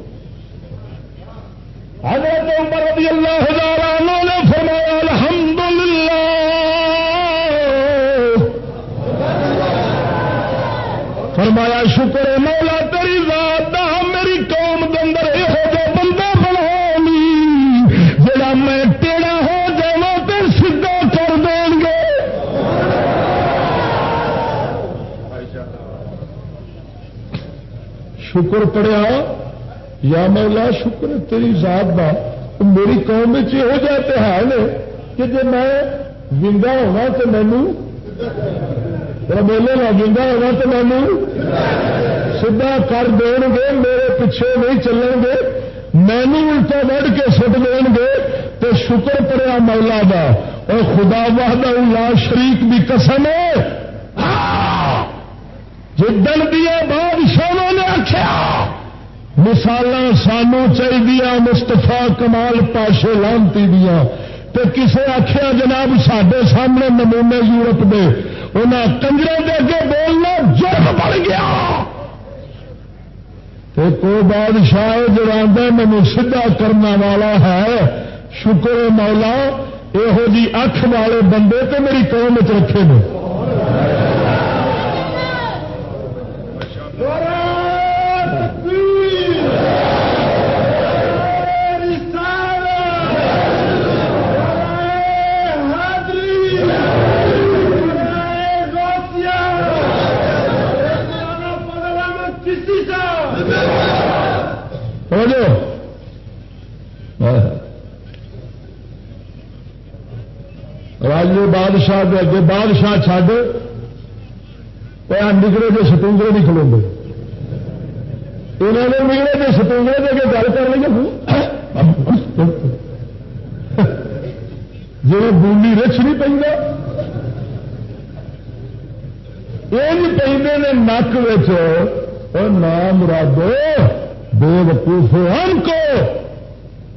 حضرت عمر رضی اللہ عنہ نے فرمایا، الحمدللہ. فرمایا، شکر مولا، تیری ذات دا میری قوم اندر یہ بندہ بنا لی جڑا میں ٹیڑا ہو جا تو سیدا کر دیں گے. شکر پڑیا یا مولا شکر تیری ذات دا۔ میری قوم یہ جاتے ہے کہ جی میں زندہ ہونا تو مینو میلے لگ ہونا تو مینو سیدا کر دیں گے، میرے پیچھے نہیں چلیں گے مینو الٹا وڑ کے سٹ دیں گے۔ تو شکر پڑیا مولا دا۔ اور خدا واہدہ لا شریک بھی قسم ہے۔ جدن دیا بادشاہوں نے آخیا مثال سانو چاہیے مستفا کمال پاشے لانتی دیا تو کسے آخیا جناب سڈے سامنے نمونے یورپ دے انہیں کنجروں کے اگے بولنا جرم بڑھ گیا۔ تو کوئی بادشاہ جو آدھا مینو سیدھا کرنے والا ہے۔ شکر مولا یہو جی اکھ والے بندے تو میری قوم چ رکھے نے۔ بادشاہ کے اگے بادشاہ چڈ نکلے جو ستونگے نہیں کھلو گے انہوں نے نکلے جو ستونگے دے کے گل کر لی جی بولی رچ نہیں پہ یہ پہ نک نام مرادو، بے وقوف ہم کو۔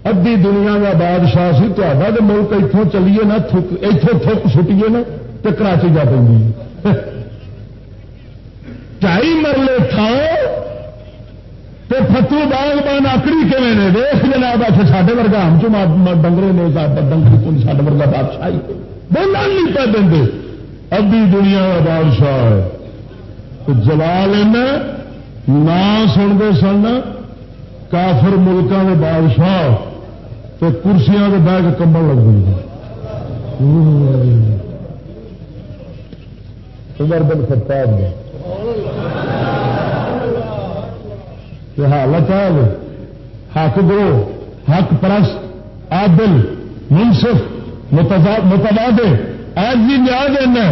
ادی دنیا کا بادشاہ سی تا ملک اتوں چلیے نا اتوں تھک سٹیے نا تو کراچی جا پہ ٹائی مرلے تھا تو فتو باغ بان آکڑی کھے نے دیکھ جناب آ ساڈے ورگا ہم چ ڈنگرے نے ڈنگری کو ساڈے ورگا بادشاہ بولنا نہیں پہ دیں ادی دنیا کا بادشاہ ہے جلال نہ سنتے سن کافر ملکوں کے بادشاہ تو کرسیاں کے بہ کے کمبل لگ گئی عمر بن خطاب نے۔ حالت ہاں، ہے حق دو حق پرست، عادل، منصف متبادل ایس بھی نیا دینا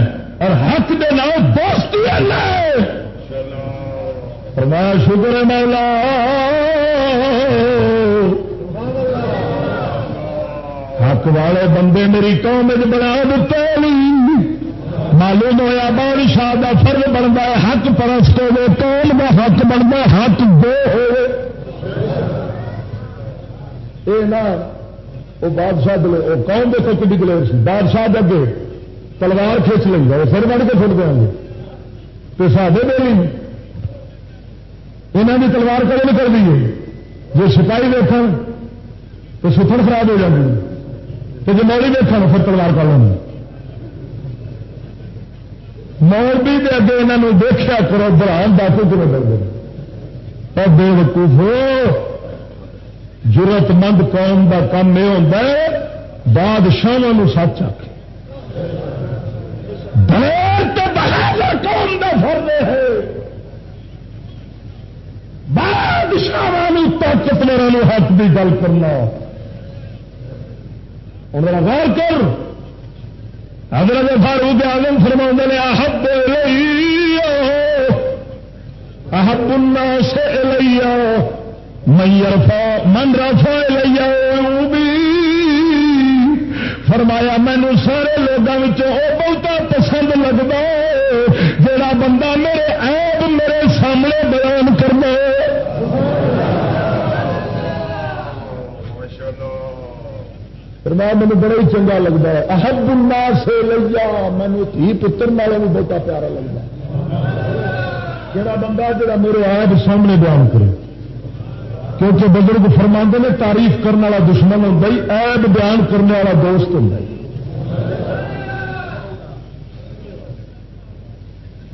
اور حق دے نام دوستی فرمایا، شکر مولا۔ حق والے بندے میری قوم بنا دیتے معلوم ہوا بادشاہ کا فرض بنتا ہے، حق پرست ہو قوم کا حق بنتا حق دو ہو بادشاہ دلے قوم دیکھو کھی دلیر سی بادشاہ دے تلوار کھچ لیں گے پھر بڑھ کے فٹ دیں گے تو سادے دے لی انہوں نے تلوار کدے کر دیے جو سپاہی دیکھ تو ستر خراب ہو جاتی تو جو موڑی دیکھ پھر تلوار کر لیں مولوی دے اگے یہاں دیکھا کرو بران باپو کیوں کر اور بے وقوف ہو۔ ضرورت مند قوم کا کام یہ ہوتا ہے بادشاہ سچ آ قوم کا فرد ہے۔ بادشاہ طاقتور حق کی گل کرنا۔ انہوں غور کر۔ حضرت فاروق آزم فرما نے احب احب الناس لیا من رفا من رفا لیا فرمایا مینو سارے لوگوں بہتا پسند لگتا جڑا بندہ میرے ایب میرے سامنے فرمایا مجھے بڑا ہی چنگا لگتا ہے. احب اللہ سے لیا مینو تھی پتر والے بھی بہت پیارا لگتا ہے۔ جڑا بندہ جڑا میرے ایب سامنے بیان کرے، کیونکہ بزرگ فرما نے تعریف کرنے والا دشمن ہوتا ہی ایب بیان کرنے والا دوست ہوتا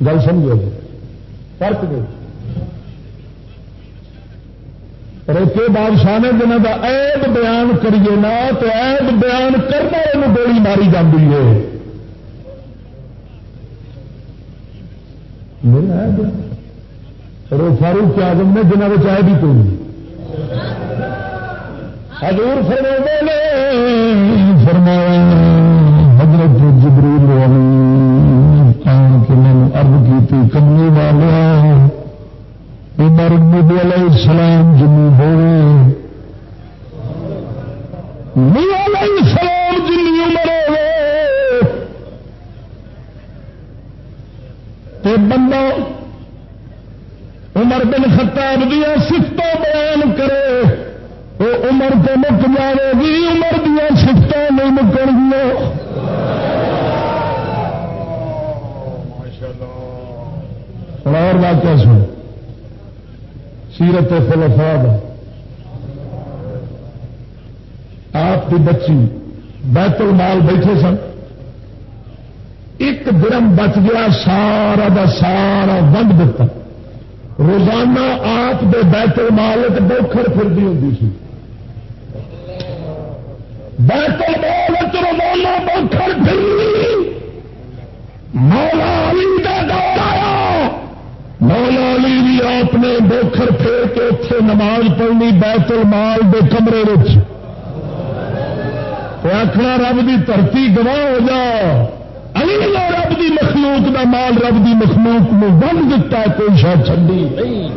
گل سمجھو؟ جی فرق نہیں۔ ریتے بادشاہ نے جنہوں کا ایب بیان کریے نا تو ایب بیان کرنا یہ گولی ماری جاتی ہے۔ میرا ایب رو فاروق آزم نے جنہوں نے چاہے بھی کوئی حضور فرما نے، فرمایا، حضرت جبریل آن کے میں نے ارد کی تھی کمنی والا عمر نبی علیہ السلام جنو ہوئے نبی علیہ السلام جنی عمر ہوئے تے بندہ، عمر بن خطاب دیا سفتوں بیان کرے۔ وہ عمر تو مک جائے گی، عمر دیا سفت نہیں مکن گیا۔ اور واقعہ سن سیرت فلفاد آپ کی بچی بیت المال بیٹھے سن۔ ایک درم بچ گیا، سارا دا سارا ونڈ دیتا روزانہ آپ دے بیت المال بوکھر پھرتی ہوتی سی۔ بیت المال روزانہ بوکھر پھر مولا علی کا دور۔ مولا علی بھی آپ نے بوکھر پھیر کے اتنے نماز پڑھنی بیت المال دے کمرے آخنا رب دی دھرتی گواہ ہو جا۔ رب دی مخلوق دا مال رب دی مخلوق میں بند دتا کوئی شاید چڈی نہیں۔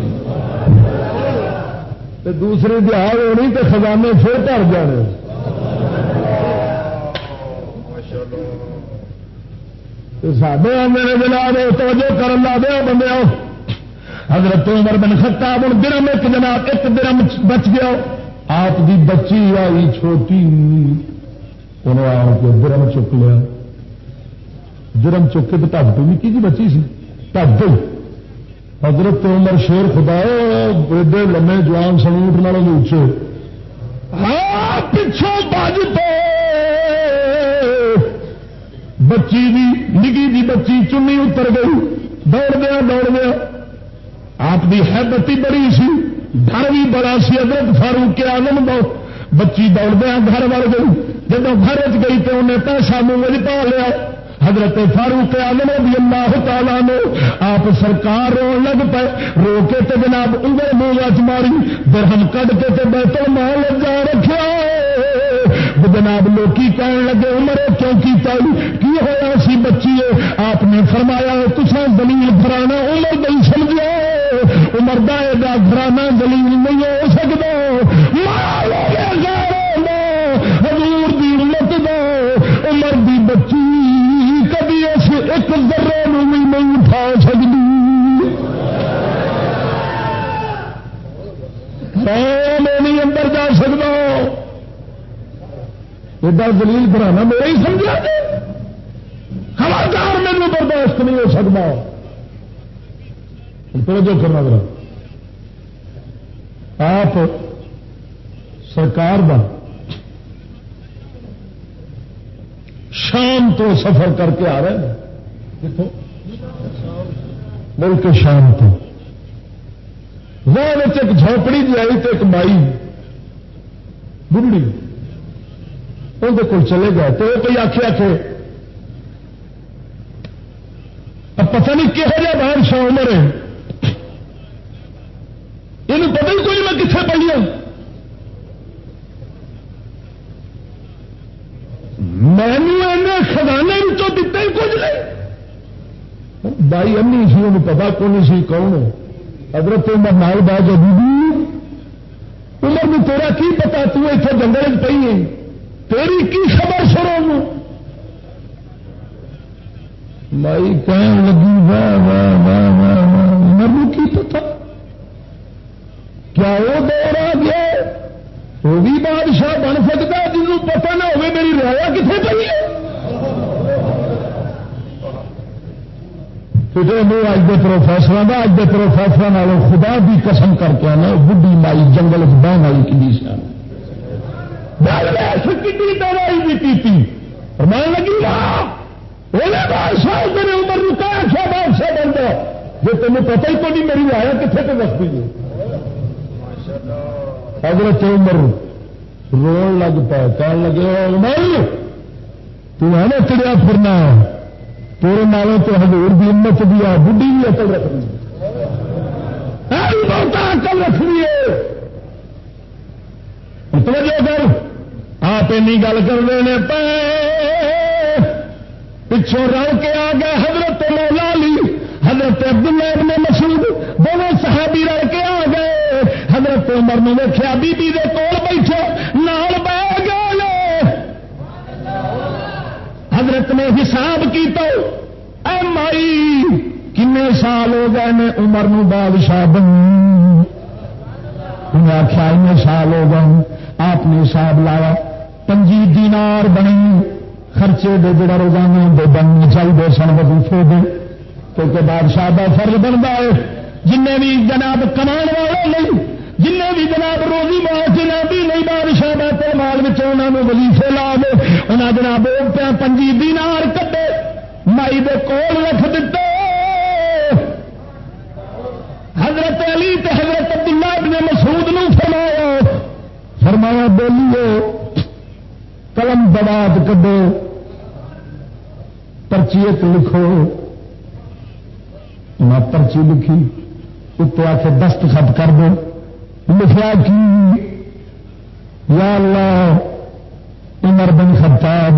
دوسری دہاڑ ہونی تو خزانے پھر بھر جانے۔ سڈے آدھے جناب توجہ کرن لا دیا بندے حضرت عمر بن خطاب، ہوں درم ایک جناب، ایک درم بچ گیا. آپ دی بچی آئی چھوٹی. انہوں آ کے درم چک لیا. درم چک کے تو ٹپ پی نکی جی بچی سی؟ ٹپ گئی حضرت عمر شیر خدا ایڈے لمے جوان سنوٹ نال اچے ہاں پچھوں بج پہ بچی دی، نگی دی بچی چنی اتر گئی. دوڑ دیا دوڑ دیا آپ کی حیبت بڑی سی ڈر بھی بڑا سی، حضرت فاروق کے آلم دو بچی دوڑ دیا گھر وڑ گئی۔ جب گھر چ گئی تو انہیں پیسہ منہ پا لیا۔ حضرت فاروق آلم رضی اللہ تعالیٰ نے آپ سرکار رو لگ پے، رو کے تے جناب انگل منہ ماری، درہم کٹ کے تے بیت المال جا رکھا جناب لوکی کہنے لگے، عمر، کیوں کی تائی کی ہوا سی بچی؟ آپ نے فرمایا تصا دلیل گھرانا عمر نہیں سمجھو عمر دا گھرانا دلیل نہیں ہو سکتا حضور دی امت دو۔ عمر دی بچی کبھی اس ایک ذرے بھی نہیں اٹھا سکتی۔ میں نہیں اندر جا سکتا ایڈا دلیل بنانا میرے ہی سمجھا خبردار میرے برداشت نہیں ہو سکتا۔ جو کرنا ذرا۔ آپ سرکار کا شام تو سفر کر کے آ رہے ہیں۔ ملک شام تو۔ وہ ایک جھونپڑی جی آئی تو ایک مائی۔ بڑھی اندر کول چلے گئے تو وہ کوئی آخے آخے اب پتہ نہیں کہہ جا باہر شاہ عمر ہے۔ یہ پتہ ہی کوئی میں کتنے پڑھی ہوں میں خزانے تو دتا ہی کچھ نہیں. بائی امی جی، سی ان پتا کون سی، کون حضرت عمر نال با جو عمر میں تیرا کی پتا تو اتنے جنگل پی ہے. تیری کی خبر سنو مائی کہن لگی، واہ واہ واہ واہ واہ عمر کی پتا کیا وہ دور آ گیا وہ بھی بادشاہ بن سکتا جنوں پتا نہ ہوگی میری رعایا کتنے پی ہے منہ اج کے پروفیسر کا اج کے پروفیسر خدا بھی قسم کر کے آنا بڑھی مائی جنگل بہن آئی کھی سن دوائی بھی کی میں لگی بادشاہ میرے عمر رکا اچھا بادشاہ بن گیا جی تمہیں پتہ ہی تو نہیں میری آیا کتنے تو وقت ہے حضرت عمر رو لگ پا کہنے لگے عمر، تو ہے نا چڑیا پھرنا؟ تیرے نالوں تو ہزور کی امت بھی آ بڑھی بھی اکل رکھنی اکل رکھنی ہے۔ توجہ کر، آپ گل کر رہے پہ پچھوں رل کے آ گئے حضرت مولا لی حضرت عبداللہ ابن مسعود، دونوں صحابی رل کے آ گئے۔ حضرت عمر نے دیکھا بی بی دے کول بیٹھے، نال بہ گئے۔ حضرت نے حساب کی تو اے مائی کن سال ہو گئے نے عمر نو بادشاہ بن انہیں آخیا ان سال ہو گئے آپ نے حساب لایا، پنجی دینار بنی۔ خرچے دے جڑا روزانہ دے بننے چاہیے سن، وظیفے دے۔ کیونکہ بادشاہ کا فرض بنتا ہے جن بھی جناب کمان والے نہیں جن بھی جناب روزی مال جنہیں بھی نہیں بادشاہ بیٹھے مال میں انہوں ولیفے لا دے انہیں جناب پنجی دینار کٹے، مائی دے کول رکھ دیتے حضرت علی تے حضرت عبداللہ ابن مسعود نو فرمایا فرمایا بولیے، قلم دباد کڈو، پرچی ایک لکھو۔ میں پرچی لکھی، اتنے آ کے دستخط کر دو لکھا کی، یا اللہ، عمر بن خطاب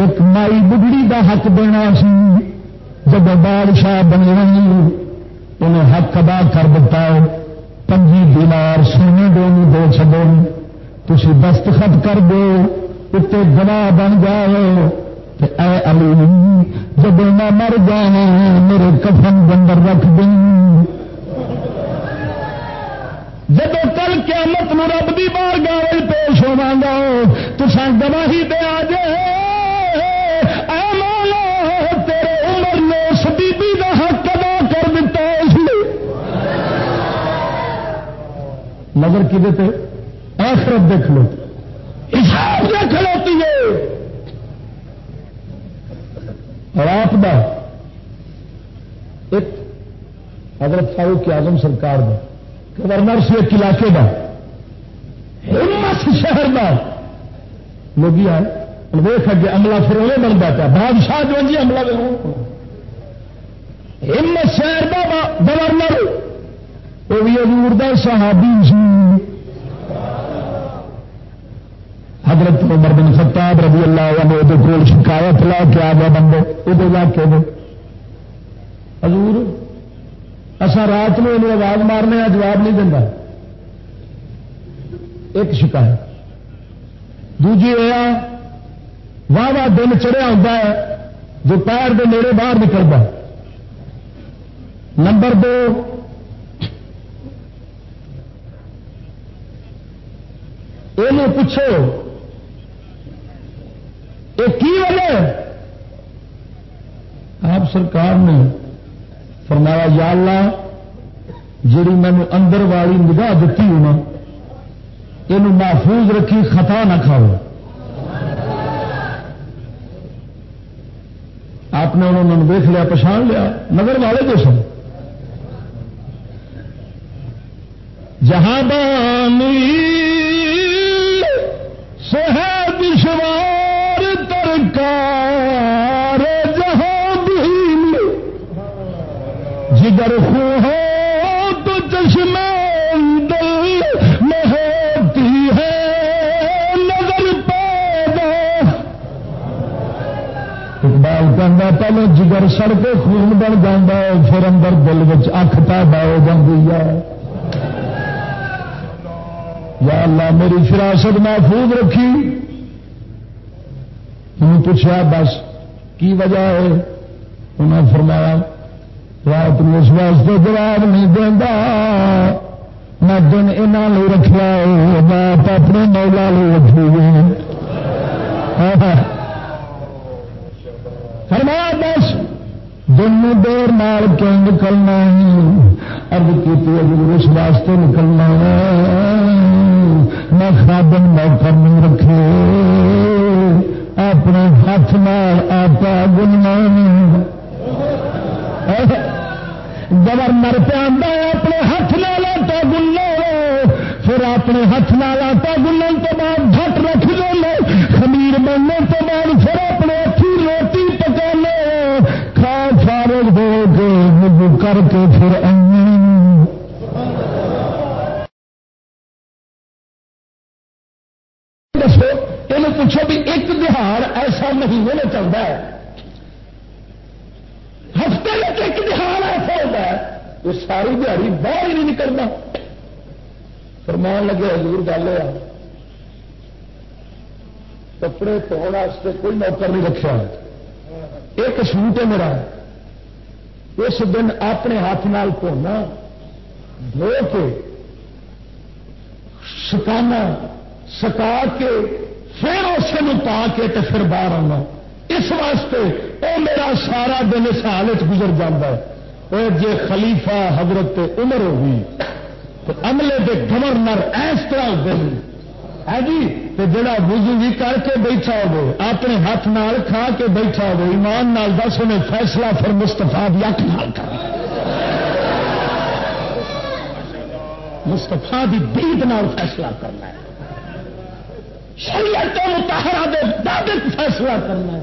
ایک مائی بگڑی دا حق دینا سی، جب بادشاہ بنی انہیں حق ادا کر دیتا پنجی دینار سونے دونوں دے چڈو تھی دستخط کر دو اتنے گواہ بن جاؤ۔ اے علی، جب میں مر جانا میرے کفن بندر رکھ دیں۔ جب کل قیامت نو رب دی بار گاہ پیش ہوا گا تو سن گواہی دے آ تیرے عمر نے اس بی کا حق ادا کر دیتا نظر کھے آخرت دیکھ لو حساب سے کھلوتی ہے۔ اور آپ دا ایک حضرت فاروق اعظم سرکار کا گورنر سے ایک علاقے کا شہر کا لوگ آئے ویخ اگے عملہ پھر وہ بنتا پیا بادشاہ جو جی عملہ ہمت شہر کا گورنر، وہ بھی ادور کا صحابی سی۔ حضرت عمر بن خطاب رضی اللہ عنہ وہ کول شکایت لا کے آ گیا بندے، وہ علاقے میں حضور اصا رات میں انہیں آواز مارنے جواب نہیں دینا ایک شکایت۔ دوجی یہ واہ واہ دن چڑھیا ہوتا ہے جو پیر کے نیڑے باہر نکلتا نمبر دو یہ پوچھو، یہ کی وجہ آپ سرکار نے فرمایا، یا اللہ، جیڑی مینو اندر والی نگاہ دیتی ہوں یہ محفوظ رکھی، خطا نہ کھاؤ آپ نے انہوں نے دیکھ لیا پچھان لیا نظر والے جو سن۔ جہاں بانی سہد شوار جگر خو ہو تو چشمے دل میں ہوتی ہے، نظر پیدا۔ اقبال پہلے جگر سڑ کے خون بن جانا ہے، پھر اندر دل میں اکھ پیدا ہو جاتی ہے۔ یا اللہ، میری فراست محفوظ رکھی۔ انہوں پوچھا، بس کی وجہ ہے؟ انہیں فرمایا رات میں اس واسطے جواب نہیں دینا میں دن یہاں لے رکھا میں اپنے مولا لے رکھی فرمایا، بس دن دیر نال کیوں نکلنا ارد کی اس واسطے نکلنا میں خادم موقع نہیں رکھے۔ اپنے ہاتھ نال آٹا گننا گورنر پہ آتا ہے، اپنے ہاتھ نال آٹا گنو پھر اپنے ہاتھ نال آٹا گنن تو بعد ڈٹ رکھ دو خمیر بننے تو بعد پھر اپنے ہاتھی روٹی پکا لو کھا فارغ ہو کے وضو کر کے پھر دسو یہ پوچھو بھی ایک دہاڑ ایسا مہینے میں چلتا ہے ہفتے میں ایک دہاڑ ایسا ہوتا ہے وہ ساری دیہی باہر ہی نہیں نکلنا۔ فرمان لگے، حضور، گل ہوا کپڑے دھونے کوئی نوکر نہیں رکھا ایک سوٹ ہے میرا۔ اس دن اپنے ہاتھ نال دھونا دھو کے، سکانا، سکا کے، پھر اسے پا کے تو پھر باہر آنا۔ اس واسطے وہ میرا سارا دن اس حالت گزر جاتا ہے۔ اور جی خلیفہ حضرت عمر ہوگی تو عملے کے گورنر اس طرح ہوتے ہیں ہے جی؟ تو جڑا وضو بھی کر کے بیٹھا ہو اپنے ہاتھ نال کھا کے بیٹھا ہو ایمان نال دس انہیں فیصلہ پھر مستفا یق نال کر مستفا کی بیت نال فیصلہ کرنا ہے۔ شریعت متحرہ دے مطابق فیصلہ کرنا ہے۔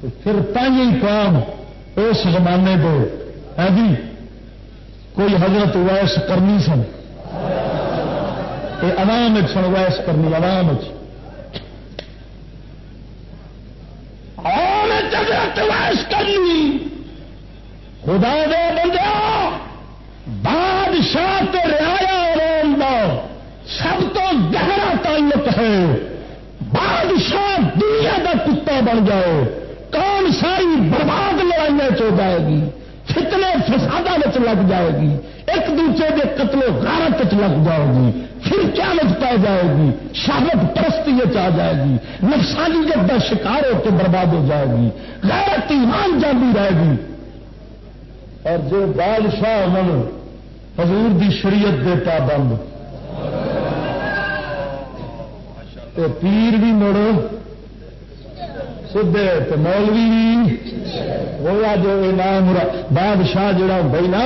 تو پھر تھی قوم اس زمانے کو ہے ہاں جی؟ کوئی حضرت ویس کرنی سن؟ یہ عوام سن ویس کرنی، عوام حضرت ویس کرنی۔ خدا دے بندہ بادشاہ رعایا عوام دا سب تو گہرا تعلق ہے۔ بادشاہ دنیا کا کتا بن جائے۔ برباد جائے گی، فتنے فسادہ لگ جائے گی، ایک دوسرے کے قتل و غارت لگ جائے گی، پھر کیا پا جائے گی؟ شہرت پرستی آ جائے گی نفسانیت کا شکار ہو کے برباد ہو جائے گی، غیرت ایمان جاندی رہے گی۔ اور جو بادشاہ من حضور دی شریعت دے پابند پیر بھی مڑو سدھے تو مولوی بھی۔ ہوا جو نام بادشاہ جڑا بھائی نا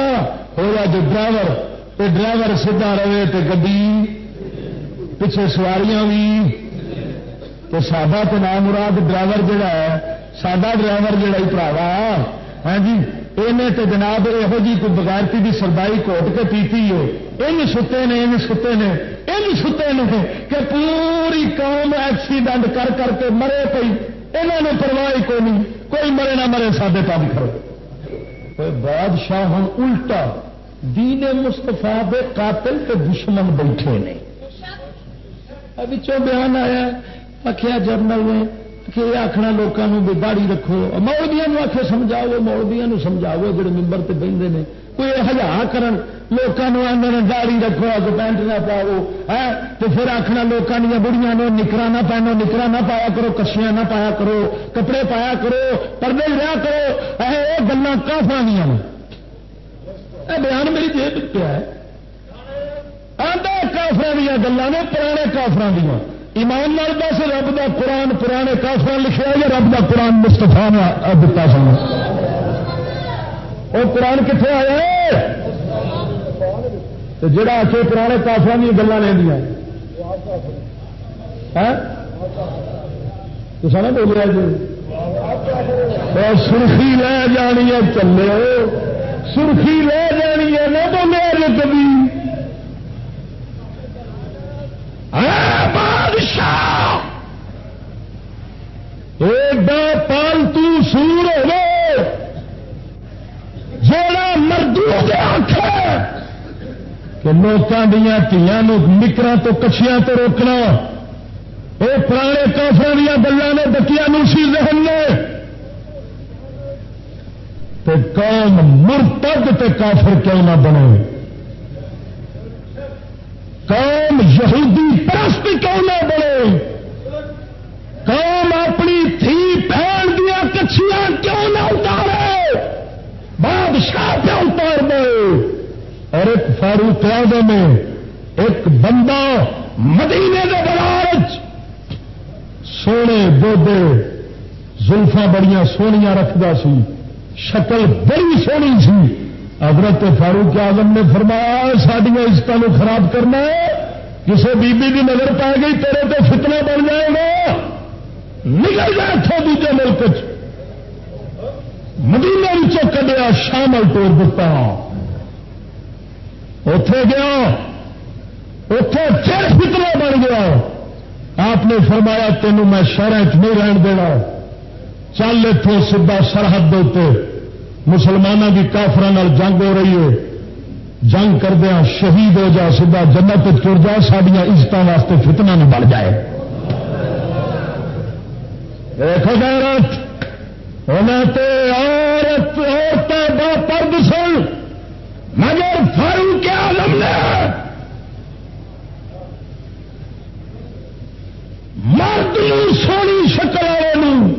ہوا جو ڈرائیور تو ڈرائیور سیدا رہے تو گی پچھے سواریاں بھی۔ تو سادہ تو نام مراد ڈرائیور جڑا ہے سادہ ڈرائیور جڑا ہی پراوا۔ ہاں جی یہ تو جناب یہو جی کوئی بغیرتی کی سردائی کوٹ کے پیتی ہے ان ستے نے، ان ستے نے، ان ستے نے کہ پوری قوم ایکسیڈنٹ کر کر کے مرے پی انہوں نے پرواہ کوئی نہیں، کوئی مرے نہ مرے سادے پا کرو بادشاہ ہوں الٹا دین مستفا دے قاتل تے دشمن بیٹھے نے۔ بیان آیا آخیا جرنل نے، کہ یہ آخنا لوگوں بھی داڑی رکھو۔ مولبیا آخ سمجھاؤ مولبیا سمجھاؤ، جڑے ممبر سے بہتے ہیں کوئی ہزار کرن لوگوں آدھے داڑی رکھو، اگ پینٹ نہ پاؤ ہاں؟ ہے تو پھر آخنا لوگوں دیا بڑیاں نو نکرا نہ پہنو نکرا نہ پایا کرو، کشیاں نہ پایا کرو، کپڑے پایا کرو، پردے رہا کرو۔ یہ گلیں کافر دیا بیان میری جیب پہ آدھا کافر دیا گلان نے پرانے کافر دیا ایمان لال دس، رب دا قرآن پرانے کافر لکھا یا رب دا قرآن مستفا نے دتا سن وہ قرآن کتنے آیا جڑا آ کے پرانے کافر دیا گلا لیا ہاں؟ تو سر بولیا جی۔ سرخی لے جانی ہے چلے۔ سرخی لے جانی ہے نہ بولے جی کبھی۔ بادشاہ! ایڈا پالتو سور ہو جڑا مردو آخ کہ لوگوں دیا تیاں نکرا تو کچھیاں تو روکنا وہ پرانے کافر دیا گلوں نے بکیا نوسی ذہن نے تو قوم مرتد تے کافر کیوں نہ بنے؟ قوم یہودی پرست کیوں نہ بنے؟ اور ایک فاروق اعظم ایک بندہ مدینے کے بازار سونے بوڈے زلفا بڑی سویا رکھتا سی، شکل بڑی سونی سی۔ حضرت فاروق اعظم نے فرمایا سڈیا عزت خراب کرنا کسی بیبی کی نظر پی گئی، تیرے تو فتنا بن جائے گا۔ نکل جائے اتوں دوجے ملک مدینے کڈیا شامل توڑ دیتا اتے گیا۔ اتے پھر فتنا بن گیا۔ آپ نے فرمایا، تینوں میں شہر چ نہیں رہن دینا۔ چل اتوں سیدا سرحد دے مسلمانوں کی کافر جنگ ہو رہی ہے۔ جنگ کردیا شہید ہو جا سیدا جنت تر جا سڈیا عزت واسطے فتنا نہ بڑھ جائے۔ دیکھو غیرت عورت، عورتیں با پرد سن۔ مگر فاروق عالم نے مرد سونی شکل والے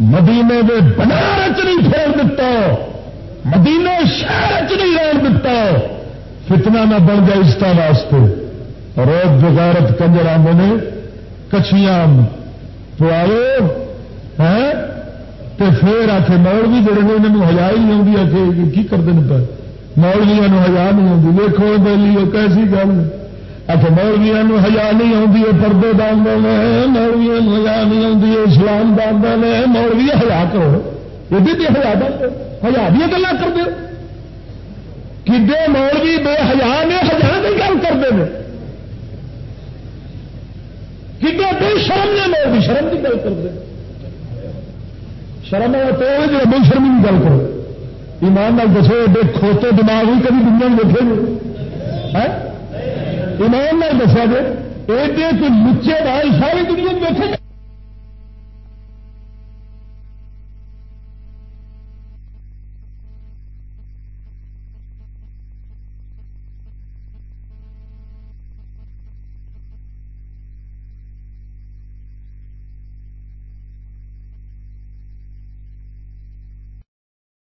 مدینے کے بنار نہیں پھیل دتا، مدینے شہر چ نہیں رہن دتا۔ فتنا نہ بن گیا اس واسطے۔ روز بغیرت کنجر آدھے نے کچھیاں پوائے ہیں؟ تو پھر آ کے جڑے نے انہوں ہزار ہی نہیں آتی کی کرتے ہیں پر مولویا ہزار نہیں آتی دیکھو بولی وہ کیسی گل؟ اچھا مولویا ہزار نہیں آتی پردے داندے نے مولویا ہزار نہیں آتی اسلام داندے نے، مولوی ہزار کرو۔ یہ بھی ہزار ہزار دیا گلا کر دو کھے مولوی بے ہزار نے ہزار کی گل کرتے ہیں کھے بے شرم نے مولوی شرم کی گل کرتے شرم تو جو جی، بے شرمی کی گل کرو۔ ایمان نال دسو، ایڈے کھوتے دماغ بھی کبھی دنیا میں دیکھے گی ایمان نال دسا جی ایڈے کوئی لچے بال ساری دنیا میں سارے